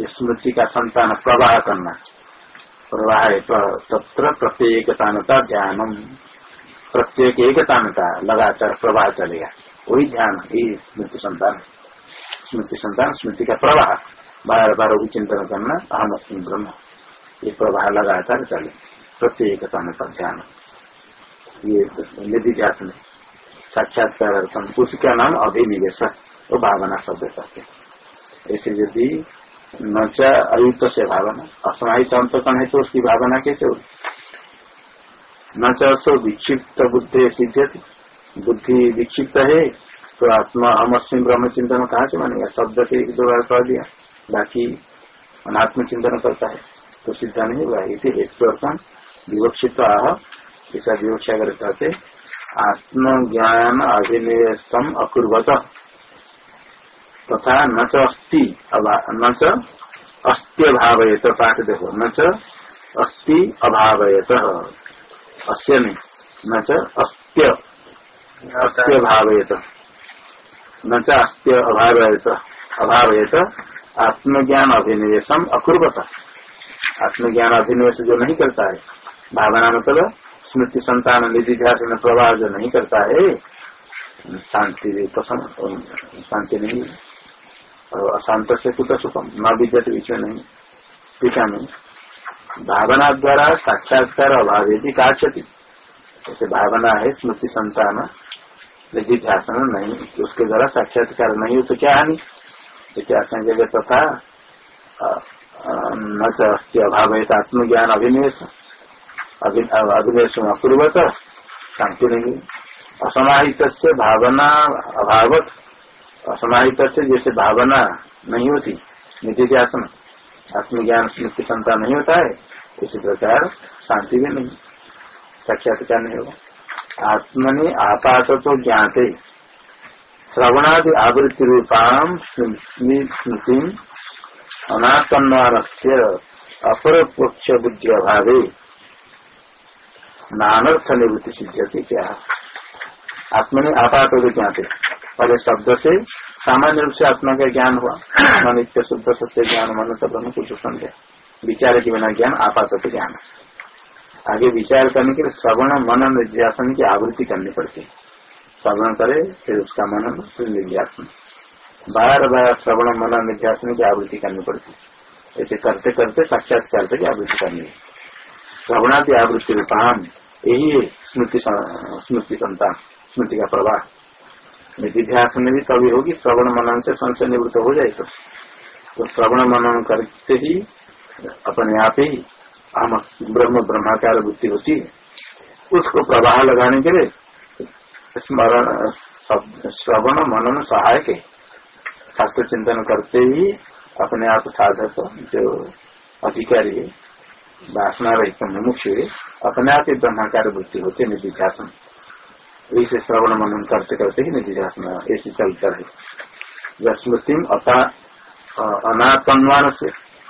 स्मृति का संतान प्रवाह करना। प्रवाह तत्र प्रत्येकतानता ध्यानम। प्रत्येक एकतानता लगातार प्रवाह चलेगा। वही ध्यान ही स्मृति संतान। स्मृति संतान, स्मृति का प्रवाह। बार बार वही चिंतन करना अहम अस्मी ब्रह्म। ये प्रवाह लगातार चले प्रत्येकतानता ध्यान। ये निधि जात में साक्षात्कार उसका नाम अभिनिवेश, वो भावना शब्द करते ऐसे यदि न अयुक्त से भावना, असमाहित अंतकण है तो उसकी भावना कैसे होगी? न चो विक्षिप्त बुद्धि सिद्ध बुद्धि विक्षिप्त है तो आत्मा हम अमस्मी ब्रह्म चिंतन कहाँ से मानेगा शब्द से एक दो बार कह दिया, बाकी अनात्म चिंतन करता है। तो सिद्धा नहीं हुआ इसे हेतु विवक्षित आह ऐसा विवक्षा कर कहते आत्मज्ञान अभिनिवेशम अकुर्वत। तथा न च अस्थि न च अस्त्य भावयत पाठ देखो, न च अस्थि अभावयत। अस्य नहीं, न च अस्त्य अस्त्य भावयत न च अस्त्य अभावयत अभावयत आत्मज्ञान अभिनिवेशम अकुर्वत। आत्मज्ञान अभिनिवेश जो नहीं करता है, भावना मतलब स्मृति संतान, निधि ध्यान, प्रवाह जो नहीं करता है, शांति शांति नहीं और अशांत से कुछ सुखम, न विद्यत विषय नहीं। टीका नहीं? भावना द्वारा साक्षात्कार अभाव यदि काक्षति जैसे भावना है स्मृति संतान, निधि ध्यान नहीं उसके द्वारा साक्षात्कार नहीं हो तो क्या हानि? जैसे आशंका तथा न अभाव है आत्मज्ञान अभिनिवेश अभिनिवेश अपूर्वत शांति नहीं असमाहित से भावना अभावत। असमाहित से जैसे भावना नहीं होती निधि ध्यान आत्मज्ञान स्मृति क्षमता नहीं होता है, इसी प्रकार शांति भी नहीं। साक्षात्कार नहीं होगा। आत्मनि आपात तो ज्ञाते। श्रवणादि आवृत्ति रूपाम स्मृति अनात्मान से अपर पक्ष बुद्धि अभावे नानर्थ निवृत्ति सिद्ध सिद्धि क्या आत्मनि आपात तो ज्ञाते पहले शब्द से सामान्य रूप से आत्मा का ज्ञान हुआ। मन शुद्ध सत्य ज्ञान मन सब कुछ समझे विचार के बिना ज्ञान, आपात ज्ञान। आगे विचार करने के लिए श्रवण, मनन, निध्यासन की आवृत्ति करनी पड़ती है। श्रवण करे, फिर उसका मनन, फिर निध्यासन। बार बार श्रवण मनन निध्यासन की आवृत्ति करनी पड़ती ऐसे करते करते साक्षात्कार की आवृत्ति करनी है। श्रवणादि आवृत्ति रूपान यही स्मृति स्मृति संतान स्मृति का प्रवाह। निधिध्यास में भी कभी होगी श्रवण मनन से संशय निवृत्त हो जाए तो, तो श्रवण मनन करते ही अपने आप ही हम ब्रह्म ब्रह्माकार बुद्धि होती है। उसको प्रवाह लगाने के लिए स्मरण श्रवण मनन सहायक है। शास्त्र चिंतन करते ही अपने आप साधक जो अधिकारी है वासना रहित मुमुक्ष अपने आप ही ब्रह्माकार बुद्धि होती है निधिध्यासन। ऐसे श्रवण मनन करते करते ही निधि ध्यान ऐसे चलता है स्मृति अनात्मान से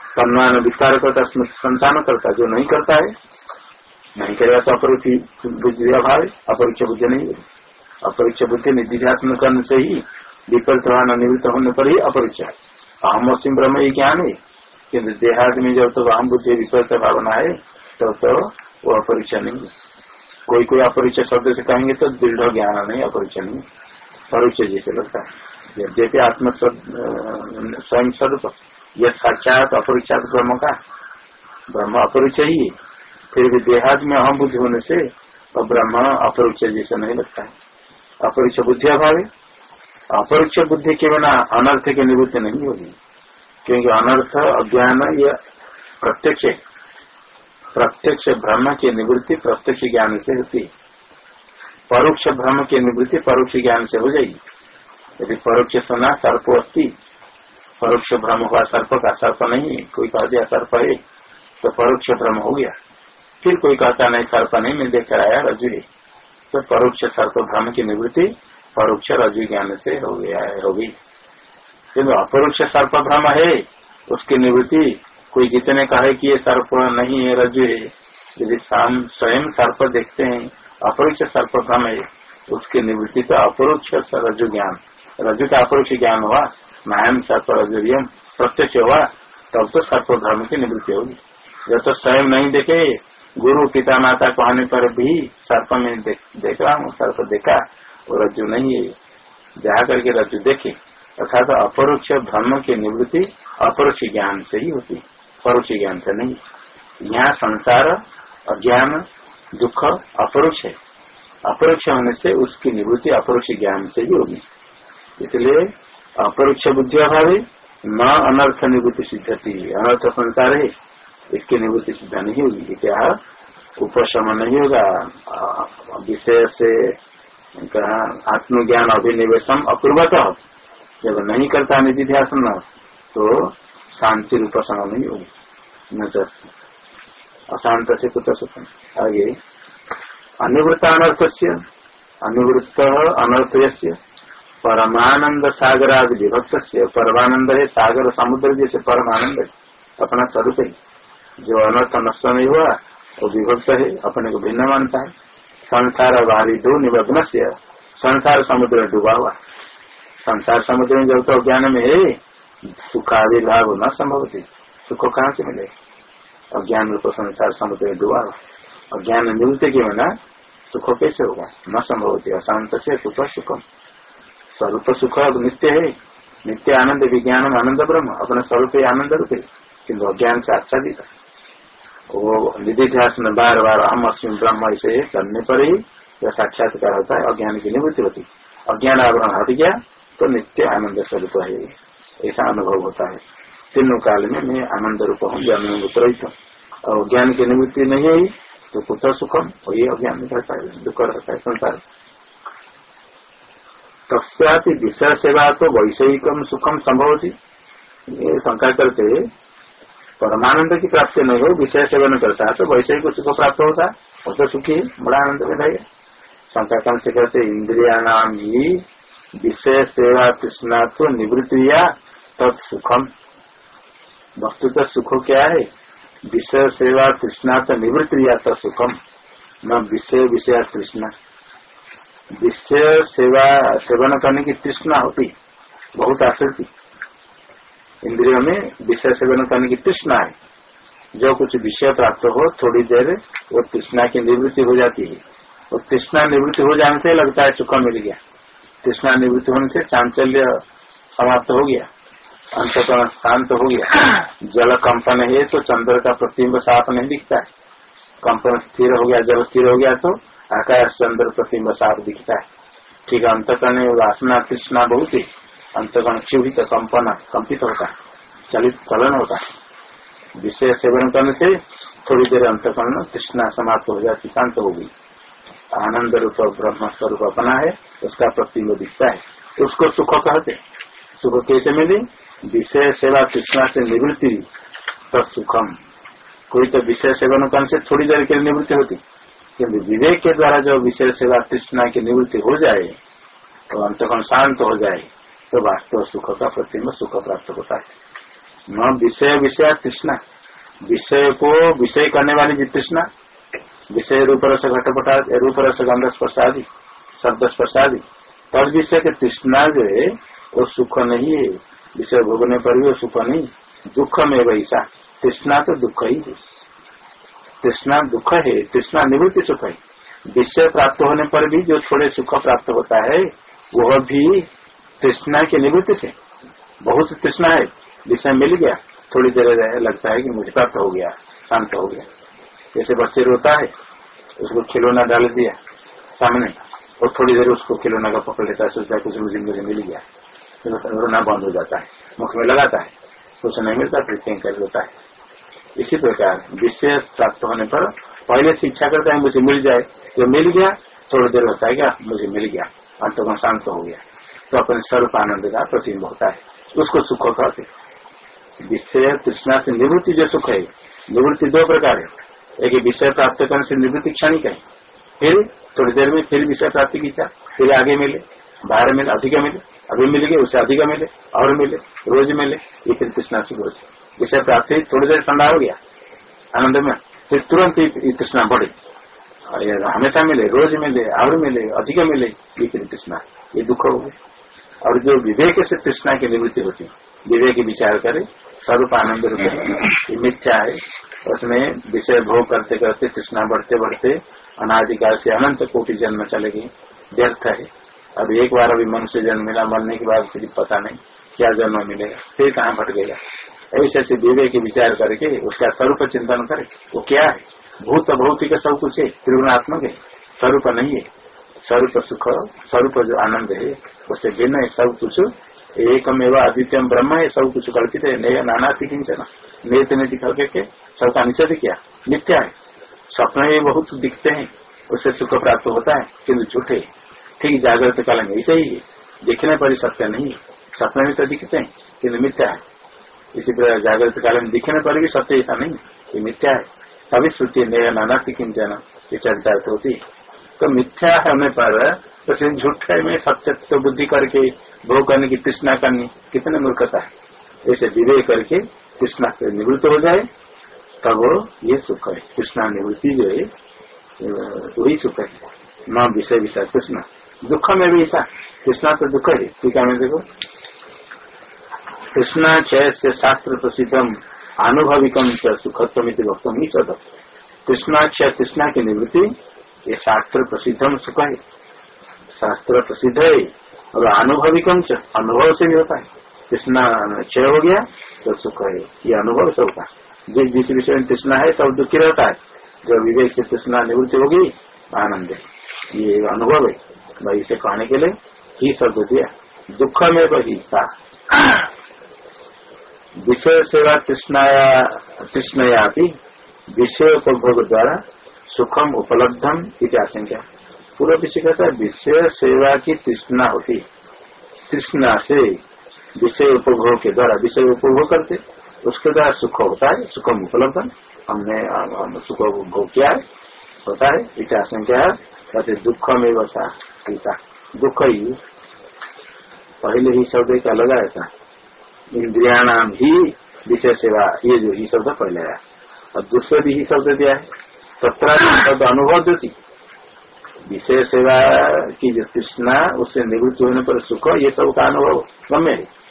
सम्मान विस्तार करता स्मृति संतान करता जो नहीं करता है, नहीं करेगा तो अपरिक्ष बुद्धि अभाव अपरीक्ष बुद्धि नहीं अपरीक्ष बुद्धि निधि ध्यान करने से ही विपरीत भावना निवृत्त होने पर ही अपरिचय अहम असीम ब्रह्म ये ज्ञान है किन्तु देहाद में जब तक अहम बुद्धि विपरीत भावना है तब तो, वो अपरिचय नहीं कोई कोई अपरिचय शब्द से कहेंगे तो दृढ़ ज्ञान नहीं अपरिचय नहीं परिचय जैसे लगता है जैसे आत्म स्वयं स्वरूप यह साक्षात अपरिचात ब्रह्म का ब्रह्म अपरिचय ही फिर भी देहाद में अहम बुद्धि होने से ब्रह्म अपरिचय जैसा नहीं लगता है। अपरिचय बुद्धि अभाव है। अपरोक्ष बुद्धि के बिना अनर्थ की निवृत्ति नहीं होगी। क्योंकि अनर्थ, अज्ञान, या प्रत्यक्ष प्रत्यक्ष ब्रह्म की निवृत्ति प्रत्यक्ष ज्ञान से होती परोक्ष ब्रह्म की निवृत्ति परोक्ष ज्ञान से हो जाएगी। यदि परोक्ष सुना सर्प अस्थि परोक्ष भ्रम हुआ सर्प का सर्प नहीं कोई कह दिया सर्प है तो परोक्ष भ्रम हो गया। फिर कोई कहता नहीं, सर्प नहीं, मैं देख आया रजू तो परोक्ष सर्प भ्रम की निवृत्ति परोक्ष रजु ज्ञान से हो गया है होगी किन्तु अपरोक्ष सर्प भ्रम है, उसकी निवृत्ति कोई जितने कहे कि ये सर्प नहीं है, रजु है। यदि स्वयं सर्प देखते हैं, अपरोक्ष सर्प भ्रम है, उसकी निवृत्ति तो अपरोक्ष रजु ज्ञान। रजु का अपरोक्ष ज्ञान हुआ, नायम सर्प रजुरियम, प्रत्यक्ष हुआ, तब तो सर्प भ्रम की निवृत्ति होगी। जब तो स्वयं नहीं देखे, गुरु पिता माता कहने पर भी सर्प में देख रहा हूँ, सर्प देखा वो रज्जु नहीं है। जा करके रज्जु देखे, अर्थात अपरोक्ष ब्रह्म की निवृत्ति अपरोक्ष ज्ञान से ही होती परोक्ष ज्ञान से नहीं। यहाँ संसार, अज्ञान, दुख अपरोक्ष है। अपरोक्ष होने से उसकी निवृत्ति अपरोक्ष ज्ञान से ही होगी। इसलिए अपरोक्ष बुद्धि अभाव, न अनर्थ निवृत्ति सिद्धति। अनर्थ संसार है, इसकी निवृत्ति सिद्ध नहीं होगी। क्या उपशम नहीं होगा। विषय से कहा आत्मज्ञान, अभिनिवेशम अपूर्वत जब नहीं करता निधि ध्यान तो शांति रूप समय नहीं होगी। न अशांत से कुछ सुखम। आगे अनिवृत्त अनर्थ से अनिवृत्त अनर्थ परमानंद सागर आदि विभक्त से परमानंद है सागर समुद्र जैसे परमानंद है, अपना स्वरूप है। जो अनर्थ नष्ट नहीं हुआ, वो विभक्त है, अपने को भिन्न मानता है। संसार बाहरी दो निबग्न से संसार समुद्र डूबा हुआ। संसार समुद्र में जब तो ज्ञान में है सुखाविर्भाव न संभव थी सुख कहाँ से मिले? अज्ञान रूप संसार समुद्र में डूबा हुआ। अज्ञान मिलते के बिना सुख कैसे होगा? न संभव थी अशांत से सुख सुखम। स्वरूप सुख नित्य है। नित्य आनंद विज्ञान आनंद ब्रह्म। अपने स्वरूप आनंद रूप। है किन्तु अज्ञान से आच्छादित वो ध्यास में बार बार हम अस्म ब्रह्म ऐसे करने पर ही यह साक्षात्कार होता है, अज्ञान की निवृत्ति होती अज्ञान आवरण हट गया तो नित्य आनंद स्वरूप है। ऐसा अनुभव होता है। तीनों काल में मैं आनंद रूप हूँ, ज्ञान में उत्तरित हूँ। और ज्ञान की निवृत्ति नहीं हुई तो कुछ सुखम वही अज्ञान में रहता है, दुख रहता है, संसार। तस्यात विषय सेवा तो वैषयिकम सुखम संभव थी ये शंका करते परमानंद की प्राप्ति नहीं हो, विषय सेवन करता है तो वैसे ही कुछ को प्राप्त होता है। तो सुखी, बड़ा आनंद में रहेगा शंकाकरण से कहते इंद्रिया नाम ही विषय सेवा कृष्णा तो निवृत्तिया तत्सुखम वस्तु तो सुख क्या है? विषय सेवा कृष्णा तो निवृत्तिया तत्सुखम न विषय विषय कृष्णा विषय सेवा, सेवन करने की तृष्णा होती, बहुत आसक्ति। इंद्रियों में विषय सेवन करने की तृष्णा है। जो कुछ विषय प्राप्त हो, थोड़ी देर वो तृष्णा की निवृत्ति हो जाती है। वो तृष्णा निवृत्ति हो जाने से लगता है सुख मिल गया। तृष्णा निवृत्ति होने से चांचल्य समाप्त हो गया। अंतकरण शांत हो गया। जल कंपन है तो चंद्र का प्रतिम्ब साफ़ नहीं दिखता है। कंपन स्थिर हो गया, जल स्थिर हो गया तो आकाश चंद्र प्रतिम्ब साफ़ दिखता है। ठीक अंतकरण वासना तृष्णा बहुत है। अंतगण क्षुभित कंपन कंपित होता है चलित, चलन होता। है विषय सेवन करने से थोड़ी देर अंतकरण तृष्णा समाप्त हो जाती, शांत होगी आनंद रूप ब्रह्म स्वरूप अपना है, उसका प्रतिम्ब दिखता है। उसको सुख कहते सुख कैसे मिले? विषय सेवा तृष्णा से निवृत्ति तब सुखम कोई तो विषय सेवन करने से थोड़ी देर के लिए निवृत्ति होती। किन्तु विवेक के द्वारा जो विषय सेवा तृष्णा की निवृत्ति हो जाए तो अंतकरण शांत हो जाए। तो वास्तव सुख का प्रतिम्ब सुख प्राप्त होता है। न विषय विषय, तृष्णा। विषय को विषय करने वाली जी तृष्णा, विषय रूप रस घटपटा रूप रस, गंध स्पर्श आदि, शब्द स्पर्श आदि पर विषय के तृष्णा जो है, वो सुख नहीं है। विषय भोगने पर भी वो सुख नहीं, दुख में वैसा। तृष्णा तो दुख ही है। तृष्णा दुख है, तृष्णा निवृत्ति सुख है। विषय प्राप्त होने पर भी जो थोड़े सुख प्राप्त होता है, वह भी तृष्णा के निवृत्ति से। बहुत तृष्णा है, विषय मिल गया। थोड़ी देर लगता है कि मुझे प्राप्त हो गया, शांत हो गया। जैसे बच्चे रोता है, उसको खिलौना डाल दिया, सामने। और थोड़ी देर उसको खिलौना का पकड़ लेता है, सोचता है कुछ मुझे मुझे मिल गया। फिर रोना बंद हो जाता है, मुख में लगाता है। कुछ नहीं मिलता फिर कहीं कर देता है। इसी प्रकार विषय प्राप्त होने पर पहले से इच्छा करता है मुझे मिल जाए। जो मिल गया, थोड़ी देर होता है क्या मुझे मिल गया। अंत में शांत हो गया। तो अपने स्वरूप आनंद का प्रतिम्ब होता है। उसको सुख कहते विषय तृष्णा से निवृत्ति जो सुख है, निवृत्ति दो प्रकार है। एक विषय प्राप्त करने से निवृत्ति क्षणिक है। फिर, थोड़ी देर में फिर विषय प्राप्ति की इच्छा, फिर आगे मिले, बाहर मिले, अधिक मिले, अभी मिल गए उसे अधिक मिले, और मिले, रोज मिले, ये फिर तृष्णा से रोज विषय प्राप्ति थोड़ी देर ठंडा हो गया, आनंद में, फिर तुरंत ही तृष्णा बढ़े। हमेशा मिले, रोज मिले, और मिले, अधिक मिले, ये फिर तृष्णा, ये दुख हो गए और जो विवेक से तृष्णा की निवृत्ति होती विवेक विचार करे स्वरूप आनंद रूप मिथ्या है, उसमें विषय भोग करते करते तृष्णा बढ़ते बढ़ते अनाधिकार से अनंत कोटि जन्म चले गए, व्यर्थ है। अब एक बार अभी मनुष्य जन्म मिला, मरने के बाद फिर पता नहीं क्या जन्म मिलेगा, फिर कहाँ भट गया। ऐसे ऐसे विवेक विचार करके उसका स्वरूप चिंतन करे, वो क्या है? भूत भौतिक सब कुछ है, त्रिगुणात्मक है, स्वरूप नहीं है। स्वरूप सुख, स्वरूप जो आनंद है, उससे भिन्न है सब कुछ। एकमेव अद्वितीय ब्रह्म है, सब कुछ कल्पित है। नया नाना थी किंचन नेत ने दिखा के सबका निषेध किया? नित्या है। स्वप्न में बहुत दिखते हैं, उससे सुख प्राप्त होता है किन्तु झूठे। ठीक जागृत काल में ऐसे ही है। दिखने पर सत्य नहीं है। सपने में तो दिखते हैं किन्तु मिथ्या है। इसी प्रकार जागृत काल में दिखने पर भी सत्य ऐसा नहीं ये मिथ्या है। तभी श्रुति नया नाना किंचन, ये चरितार्थ होती तो मिथ्या होने पर तो सिर्फ़ झूठ में सत्य तो बुद्धि करके, भोग करने की तृष्णा करनी, कितने मूर्खता है। ऐसे विवेक करके कृष्णा से निवृत्त हो जाए, तब ये सुख है। कृष्णा निवृत्ति जो है वही सुख है। न विषय विषय कृष्ण दुख में भी ऐसा। कृष्णा तो दुख है। ठीक है देखो। कृष्णा क्षय से शास्त्र प्रसिद्धम आनुभविकम सुखत्व भक्तम ही सद कृष्णाक्षय कृष्णा की निवृत्ति ये शास्त्र प्रसिद्धम सुख है शास्त्र प्रसिद्ध है। और अनुभविकम अनुभव से भी होता है। कृष्णा क्षय हो गया तो सुख है। ये अनुभव से होता है। जिस जिस विषय में कृष्णा है, सब दुखी रहता है। जब विवेक से कृष्णा निवृत्ति होगी आनंद है। ये अनुभव है। भाई, इसे कहने के लिए ही शब्द दिया दुख में वही सा। विषय सेवा तृष्णाया तृष्णया विषय उपभोग द्वारा सुखम उपलब्धम इत्याशंका पूरा विषय कहता है विषय सेवा की तृष्णा होती। तृष्णा से विषय उपभोग के द्वारा विषय उपभोग करते। उसके द्वारा सुख होता है, सुखम उपलब्ध हमने सुख उपभोग किया है, होता है इतिहासंख्या है कहते दुख में बसा दुख ही पहले ही शब्द का लगाया था। इंद्रियाणाम ही विषय सेवा, ये जो ही शब्द पहले आया। और दूसरे भी ही शब्द दिया है। सत्रह शब्द अनुभव जो थी विषय सेवा की जो तृष्णा उससे निवृत्त होने पर सुख, ये सब का अनुभव गम्य है।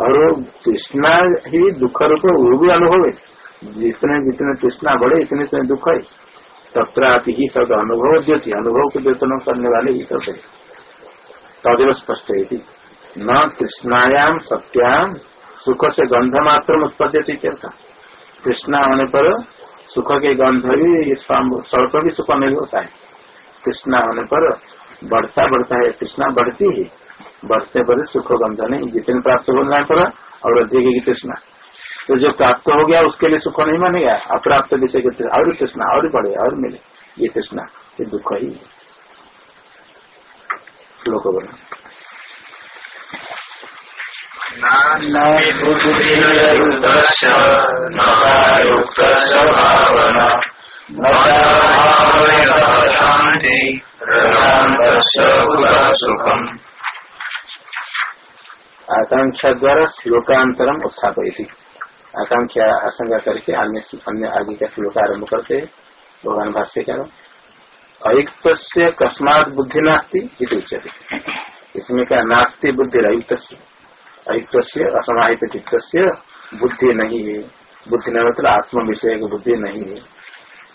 और तृष्णा ही दुख रूप, वो भी अनुभव है। जितने जितने तृष्णा बढ़े, इतने इतने दुख है। तत्र ही शब्द अनुभव जो थी अनुभव को वेतन करने वाले ही शब्द है। तदेव स्पष्ट है न तृष्णायाम सत्याम सुख से गंध मात्र उत्पत्ति था तृष्णा होने पर सुख के गंध भी स्वल्प भी सुख नहीं होता है। कृष्णा होने पर बढ़ता बढ़ता है। कृष्णा बढ़ती है बढ़ते बढ़ते सुख गंध नहीं। जितने प्राप्त होना पर और अधिक की तृष्णा तो जो प्राप्त हो गया, उसके लिए सुख नहीं मानेगा अप्राप्त विषय के और कृष्णा, और बढ़े, और मिले। ये कृष्णा, ये दुख ही है। श्लोक बोला। आकांक्षा द्वारा श्लोकांतरम उत्थापयती। आकांक्षा आशंका करके अन्य अन्य आगे का श्लोक आरंभ करते भगवान भाष्य क्या अयुक्त कस्मात बुद्धि नास्ती इसमें क्या नास्ती बुद्धि अयुक्त अयुक्त से असमाहित चित्त से बुद्धि नहीं है। बुद्धि नहीं मतलब आत्म विषय की बुद्धि नहीं है।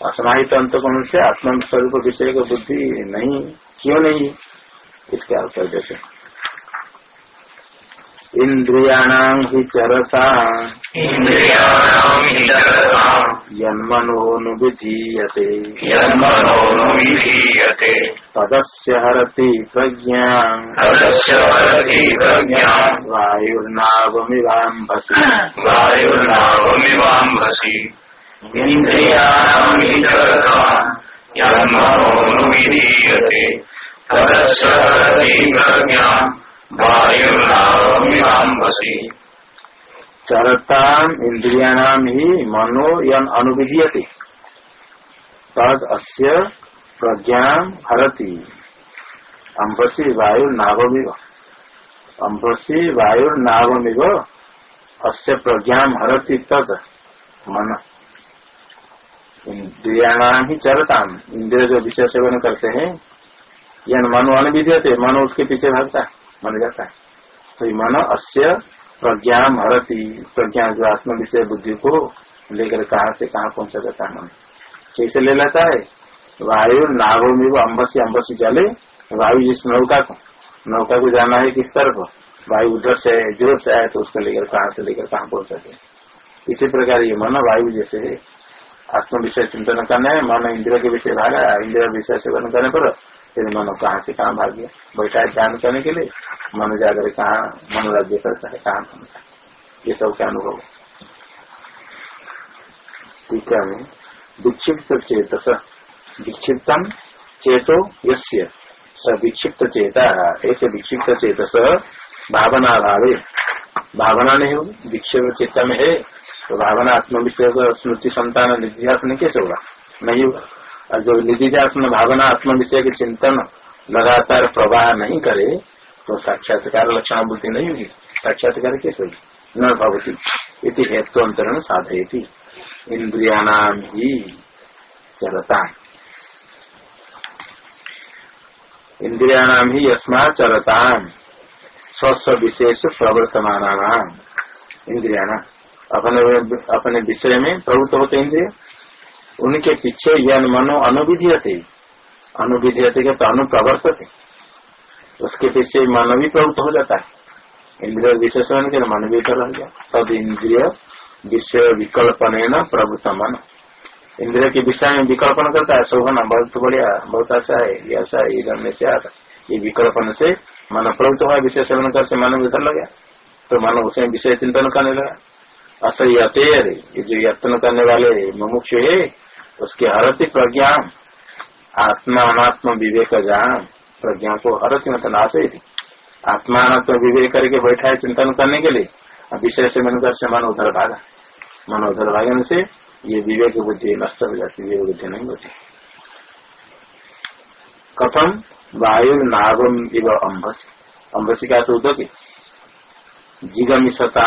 असमाहित अंतकोण से आत्म स्वरूप विषय की बुद्धि नहीं, क्यों नहीं? इसका उत्तर देते इंद्रियाणाम ही चरता हि यन्मनोनुविधीयते यन्मनोनुविधीयते तदस्य हरति प्रज्ञा। तदस्य हरति प्रज्ञाम् वायुर्नावमिवाम्भसि। वायुर्नावमिवाम्भसि। इन्द्रियाणाम् हि चरताम् यन्मनोनुविधीयते तदस्य हरति प्रज्ञाम् इंद्रियाणाम ही मनो यन अनुविधीयते। तद अस्य प्रज्ञा हरति। अम्भसी वायुर्नावमिव। अम्भसी वायुर्नावमिव अस्य प्रज्ञा हरति तद मन। इंद्रियाणाम ही चरताम इंद्रिय जो विषय सेवन करते हैं, यन मनो अनुविधीयते, मनो उसके पीछे भागता है। मन जाता है। तो मन अस्य प्रज्ञा हरती। प्रज्ञा जो आत्म विषय बुद्धि को लेकर कहा से कहा पहुँचा जाता है मन। कैसे ले लेता है? वायु नागो में वो अम्बसी अम्बसी चले वायु जिस नौका को नौका को जाना है किस तरफ़? वायु उधर से है ज़ोर से आए तो उसको लेकर कहा से लेकर कहा पहुँच सके इसी प्रकार ये मन वायु जैसे आत्म विषय चिंतन करना मन इंद्रिय के विषय भागा, इंद्रिय विषय सेवन करने पर फिर मन कहाँ से कहाँ भाग गया? बैठा है ध्यान करने के लिए। मन जाकर कहाँ मनोराज्य करता है कहाँ है ये सब का अनुभव टीका में विक्षिप्त चेत विक्षिप्तम चेतो यस्य। स विक्षिप्त चेता। ऐसे विक्षिप्त चेत भावना भावे। भावना नहीं होगी विक्षिप्त चित्त में है। तो भावना आत्म विषय को स्मृति, संतान निध्यासन कैसे होगा? नहीं होगा। और जो निधिध्यासन भावना आत्म विषय के चिंतन लगातार प्रवाह नहीं करे तो साक्षात्कार लक्षण बुद्धि नहीं होगी। साक्षात्कार कैसे होगी? न भवती। इति हेत्वंतरण साधयती। इंद्रियाणाम ही चलता इंद्रियाणाम ही यस्मा चलता स्वस्थ विशेष प्रवर्तमान इंद्रिया अपने अपने विषय में प्रवृत्त होते इंद्रिय। उनके पीछे यन मनो अनुविधीयते। अनुविधीयते के तो अनुप्रवर्तते उसके पीछे मन भी प्रवृत्त हो जाता है। इंद्रिय विशेषण के मन भी कर गया। तद इंद्रिय विषय विकल्पन न प्रभुत मन इंद्रिय के विषय में विकल्पन करता है, शोभना, बहुत बढ़िया, बहुत अच्छा है, ये अच्छा है, ये करने से आता ये विकल्पन से मन प्रवृत्त हुआ सेवन कर से मन भीतर गया। तो मन उसे विषय चिंतन करने लगा। असह्यतेर ये जो यत्न करने वाले मुमुक्ष है उसके हरति प्रज्ञा आत्मा अनात्म विवेक जान प्रज्ञा को हरति मतलब नाश थी। आत्मा अनात्म विवेक करके बैठा है चिंतन करने के लिए। अब विषय से मन कर से मन उधर भागा। मन उधर भागने से ये विवेक बुद्धि नष्ट हो जाती विवेक बुद्धि नहीं होती। कथम वायु नागम इव अम्बसी का तो उदकी जिगमिशता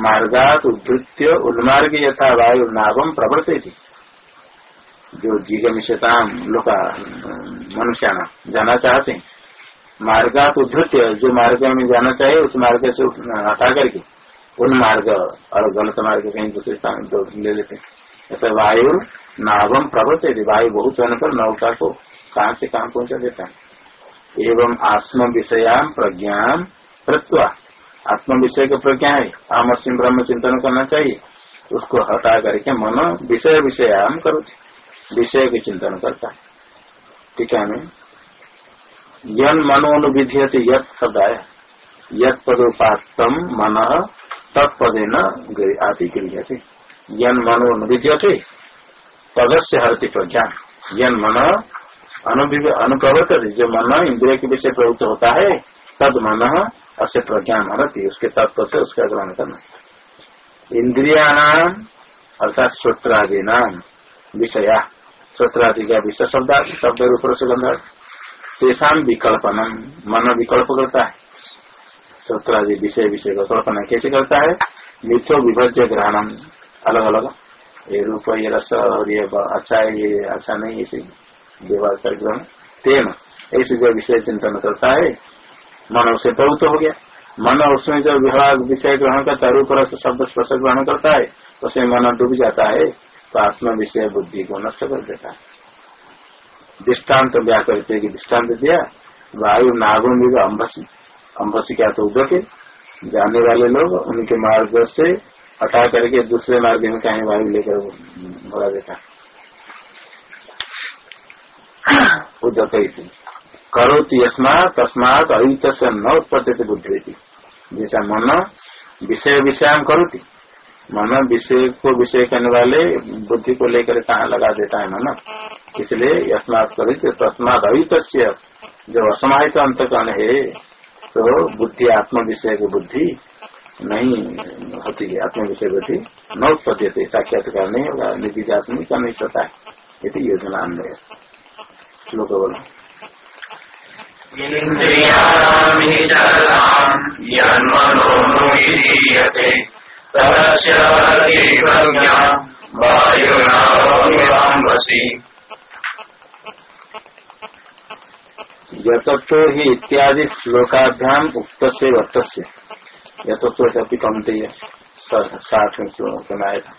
मार्गात उद्धृत्य उन्मार्ग यथा वायु नागम प्रवर्त थी जो जिगमिशता लोग मनुष्याना जाना चाहते हैं। मार्गात उद्धृत्य जो मार्ग में जाना चाहिए उस मार्ग से हटा करके, उन मार्ग और गलत मार्ग कहीं दूसरे स्थान ले लेते हैं। ऐसा वायु नागम प्रवर्त थी वायु बहुत होने पर नौका को कहाँ से कहाँ पहुँचा देता है? एवं आत्म विषयाम प्रज्ञा प्रत्वा। आत्म विषय की प्रज्ञा है आम ब्रह्म चिंतन करना चाहिए। उसको हटा करके मन विषय विषय आम करो विषय के चिंतन करता है। ठीक है मैं यन मनोनुविधीयते यत शब्द आया यत पदोपास्तम मन तत्पदे न आदि गृहते यन मनोनुविधीयते पदस्य हरति प्रज्ञा। यन मन अनुप्रवर्त जो मन इंद्रिय के विषय प्रवृत्त होता है, तद मन अस्य प्रज्ञान हरती, उसके तत्व से उसका ग्रहण करना। इंद्रिया नाम अर्थात श्रोत्रादि नाम विषया। श्रोत्रादि का विषय शब्द शब्द रूप से गंधा तेषा विकल्पनम मन विकल्प करता है। श्रोत्रादि विषय विषय का कल्पना कैसे करता है? मिथ्यो विभज्य ग्रहणम अलग अलग ये रूप, ये रस, और ये अच्छा है, ये अच्छा नहीं ऐसे व्यवहार कर ग्रहण तेन, ऐसे जो विषय चिंतन करता है, मन उसे प्रवृत्त हो गया। मन उसमें जब विभाग विषय ग्रहण करता है, रूप, रस, शब्द, स्पर्श ग्रहण करता है उसमें मन डूब जाता है। आत्मा विषय बुद्धि को नष्ट कर देता दृष्टांत व्याकृत की दृष्टांत दिया, वायु नागुण भी अम्बसी अम्बसी क्या तो के जाने वाले लोग, उनके मार्ग से हटा करके दूसरे मार्ग में कहीं वायु लेकर भरा देता उदक करोति यस्मात, तस्मात अयुत न उत्पत्ति बुद्धि जैसा मन विषय विषयाम करोती मन विषय को विषय करने वाले बुद्धि को लेकर कहा लगा देता है मन इसलिए यस्मात करित तस्मात अयुत जो असमाहित अंतकरण है तो बुद्धि, आत्म विषय की बुद्धि नहीं होती है। आत्म विषय बुद्धि न उत्पत्ति थे साक्षात्कार नहीं होगा, निधि जासनी का नहीं सकता है। ये योजना अन्य श्लोक बोलो। इंद्रियाणि यतत्व ही इत्यादि श्लोकाभ्याम उक्त से वर्त से यतत्व अभी कमते साठ श्लोक में आया था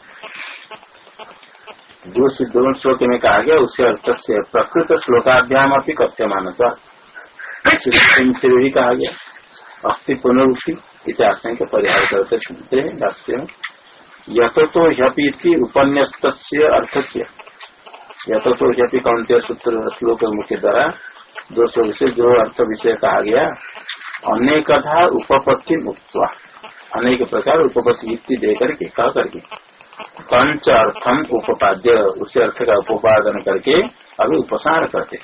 जो दोनों श्लोक में कहा गया उसे अर्थ से प्रकृत श्लोकाभ्याम अपनी कथ्यमान से भी कहा गया अस्थि पुनरुक्ति इतिहास के परिहार करते सुनते हैं भाष्य में यथ तो ह्यपी उपन्यस्त अर्थ से यथ तो ह्यपी कौनते सूत्र श्लोक मुख्य द्वारा दो सौ विषय जो अर्थ विषय कहा गया, अनेकधा उपपत्ति मुक्त अनेक प्रकार उपपत्ति दे करके, कह करके पंच अर्थम उपाद्य उसे अर्थ का उपादन करके अभी उपसार करते।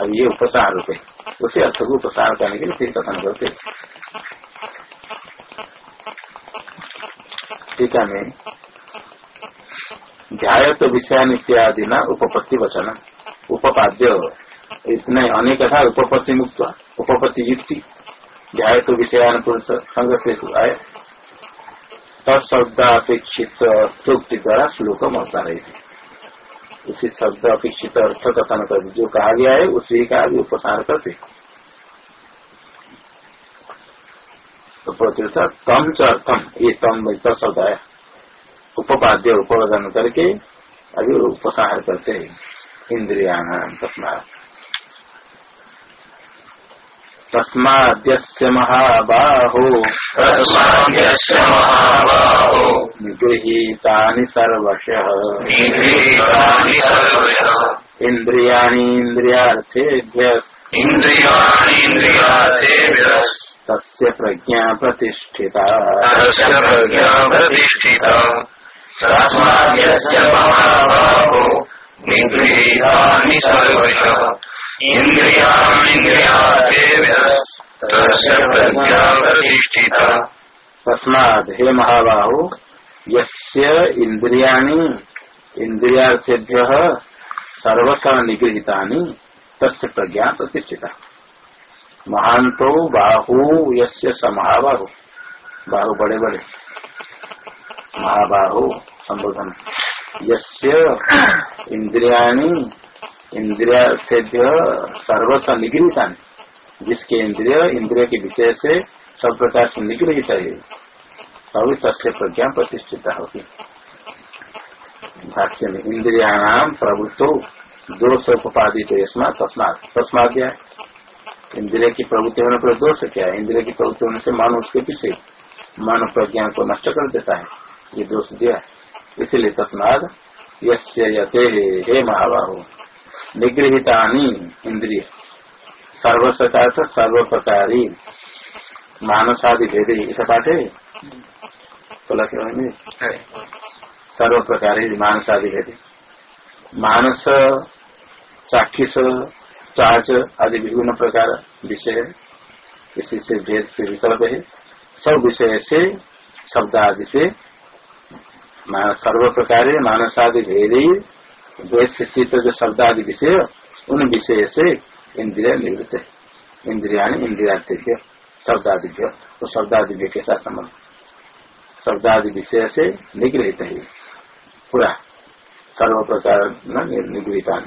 अब ये उपसार रुपये उसे अर्थ को उपसार करने के लिए फिर कथन करते। टीका में ध्याय तो विषयान इत्यादि न उपपत्ति वचन उपपाद्य इतने अनेक था उपपत्ति मुक्त उपपत्ति युक्ति ध्याय तो विषयान पुरुष संघ से आए तत्शब्द अपेक्षित सूक्ति द्वारा श्लोक मरता रही थी उसी शब्द अपेक्षित अर्थ कथन कर जो कहा गया है, उसी का भी उपसार करते तो प्रतिष्ठा तम च अर्थम ये तम शब्द है उपपाद्य उपवादन करके अभी उपसार करते हैं। इंद्रिया तस्मात। तस्माद्यस्य महाबाहो। निगृहीतानि सर्वशः। इन्द्रियाणीन्द्रियार्थेभ्यः तस्य प्रज्ञा प्रतिष्ठिता प्रज्ञा प्रतिष्ठिता तस्माद्यस्य महाबाहो निगृहीतानि सर्वशः। इन्द्रियाणीन्द्रियार्थेभ्यः तस्य प्रज्ञा प्रतिष्ठिता तस्माद हे महाबाहो यस्य इंद्रियाणि इंद्रियार्थेभ्य सर्वथा निगृहितानि तस्य प्रज्ञा प्रतिष्ठिता महांतो बाहु स महाबाहु बाहु बड़े बड़े। महाबाहु संबोधन। यस्य इंद्रियाणि, इंद्रियार्थेभ्य सर्वथा निगृहितानि जिसके इंद्रिय इंद्रिय के विषय से सब प्रकार से निगृहित है तभी तस्य प्रज्ञा प्रतिष्ठित होती। भाष्य में इंद्रियाणाम प्रभुत्व दोष उपादित तस्मात। तस्मात है? इंद्रिय की प्रवृत्ति होने पर दोष क्या है? इंद्रिय की प्रवृत्ति होने से मन उसके पीछे मानव प्रज्ञान को नष्ट कर देता है। ये दोष दिया इसलिए तस्माद यते हे महाबाहु। निगृहितानी इंद्रिय। सर्वसकार सर्व प्रकारी मानसादि भेद। ऐसा पाठ है? सर्व प्रकार मानसादि भेद। मानस चाक्षुष चाच आदि विभिन्न प्रकार विषय इसी से भेद से विकल्प है, सब विषय से, शब्द आदि से सर्व प्रकार मानसादि भेद ही द्वैत से स्थित जो शब्द आदि विषय, उन विषय से इंद्रिया निवृत्त है। इंद्रिया इंद्रिया शब्दादिव्य तो शब्दादिव्य के साथ संबंध। शब्दादि विषय से निगृहित है। पूरा। सर्व प्रकार निगृहिता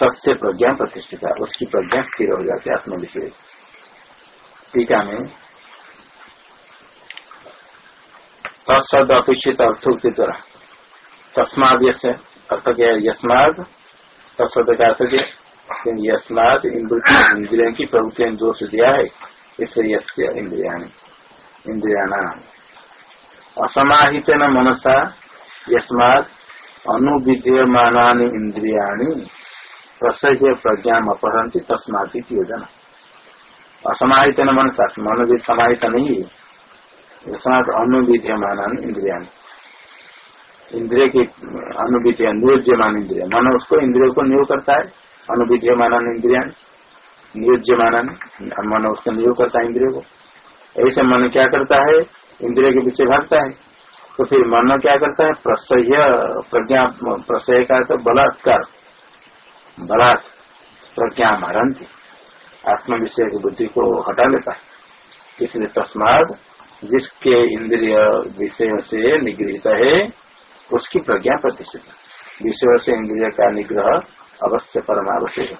तस्य प्रज्ञा प्रतिष्ठिता, उसकी प्रज्ञा स्थिर हो जाती आत्म विषय टीका में तत्सद अपेक्षित अर्थोक्ति द्वारा तस्माद यश अर्थ क्या है? यस्माद, तत्सद का अर्थ क्या यस्माद इंद्रियों की प्रवृत्ति दोष दिया है इसलिए यस्य इंद्रिया इंद्रिया असमाहित न मनसा यस्माद अनुविद्यमाना इंद्रिया प्रसह्य प्रज्ञा अपहरती तस्माती योजना। असमाहित न मन मन भी समाहित नहीं है अनुविद्यमान इंद्रिया इंद्रिय की अनुविद्य नियोज्यमान इंद्रिय मन उसको इंद्रियों को नियोग करता है अनुविद्यमान इंद्रिया नियोज्यमान मन उसको नियोग करता है इंद्रियों को। ऐसे मन क्या करता है इंद्रिय के पीछे भागता है। तो फिर मन क्या करता है, प्रसह्य प्रज्ञा प्रसह्य का बलात्कार। बलात् प्रज्ञा मारंती। आत्म विषय की बुद्धि को हटा लेता। है इसलिए तस्माद जिसके इंद्रिय विषय से निगृहित है, उसकी प्रज्ञा प्रतिष्ठित विषय से इंद्रिय का निग्रह अवश्य परमावश्यक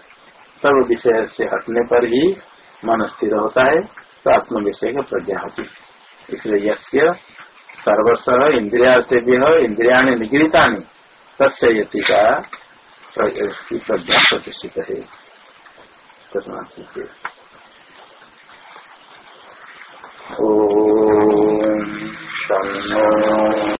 सब विषय से हटने पर ही मन स्थिर होता है तो आत्म विषय की प्रज्ञा होती है। इसलिए यस्य सर्वस्व इंद्रियार्थेभ्य इंद्रिया निगृहिता तस्य यति का प्रज्ञा प्रतिष्ठित है ओ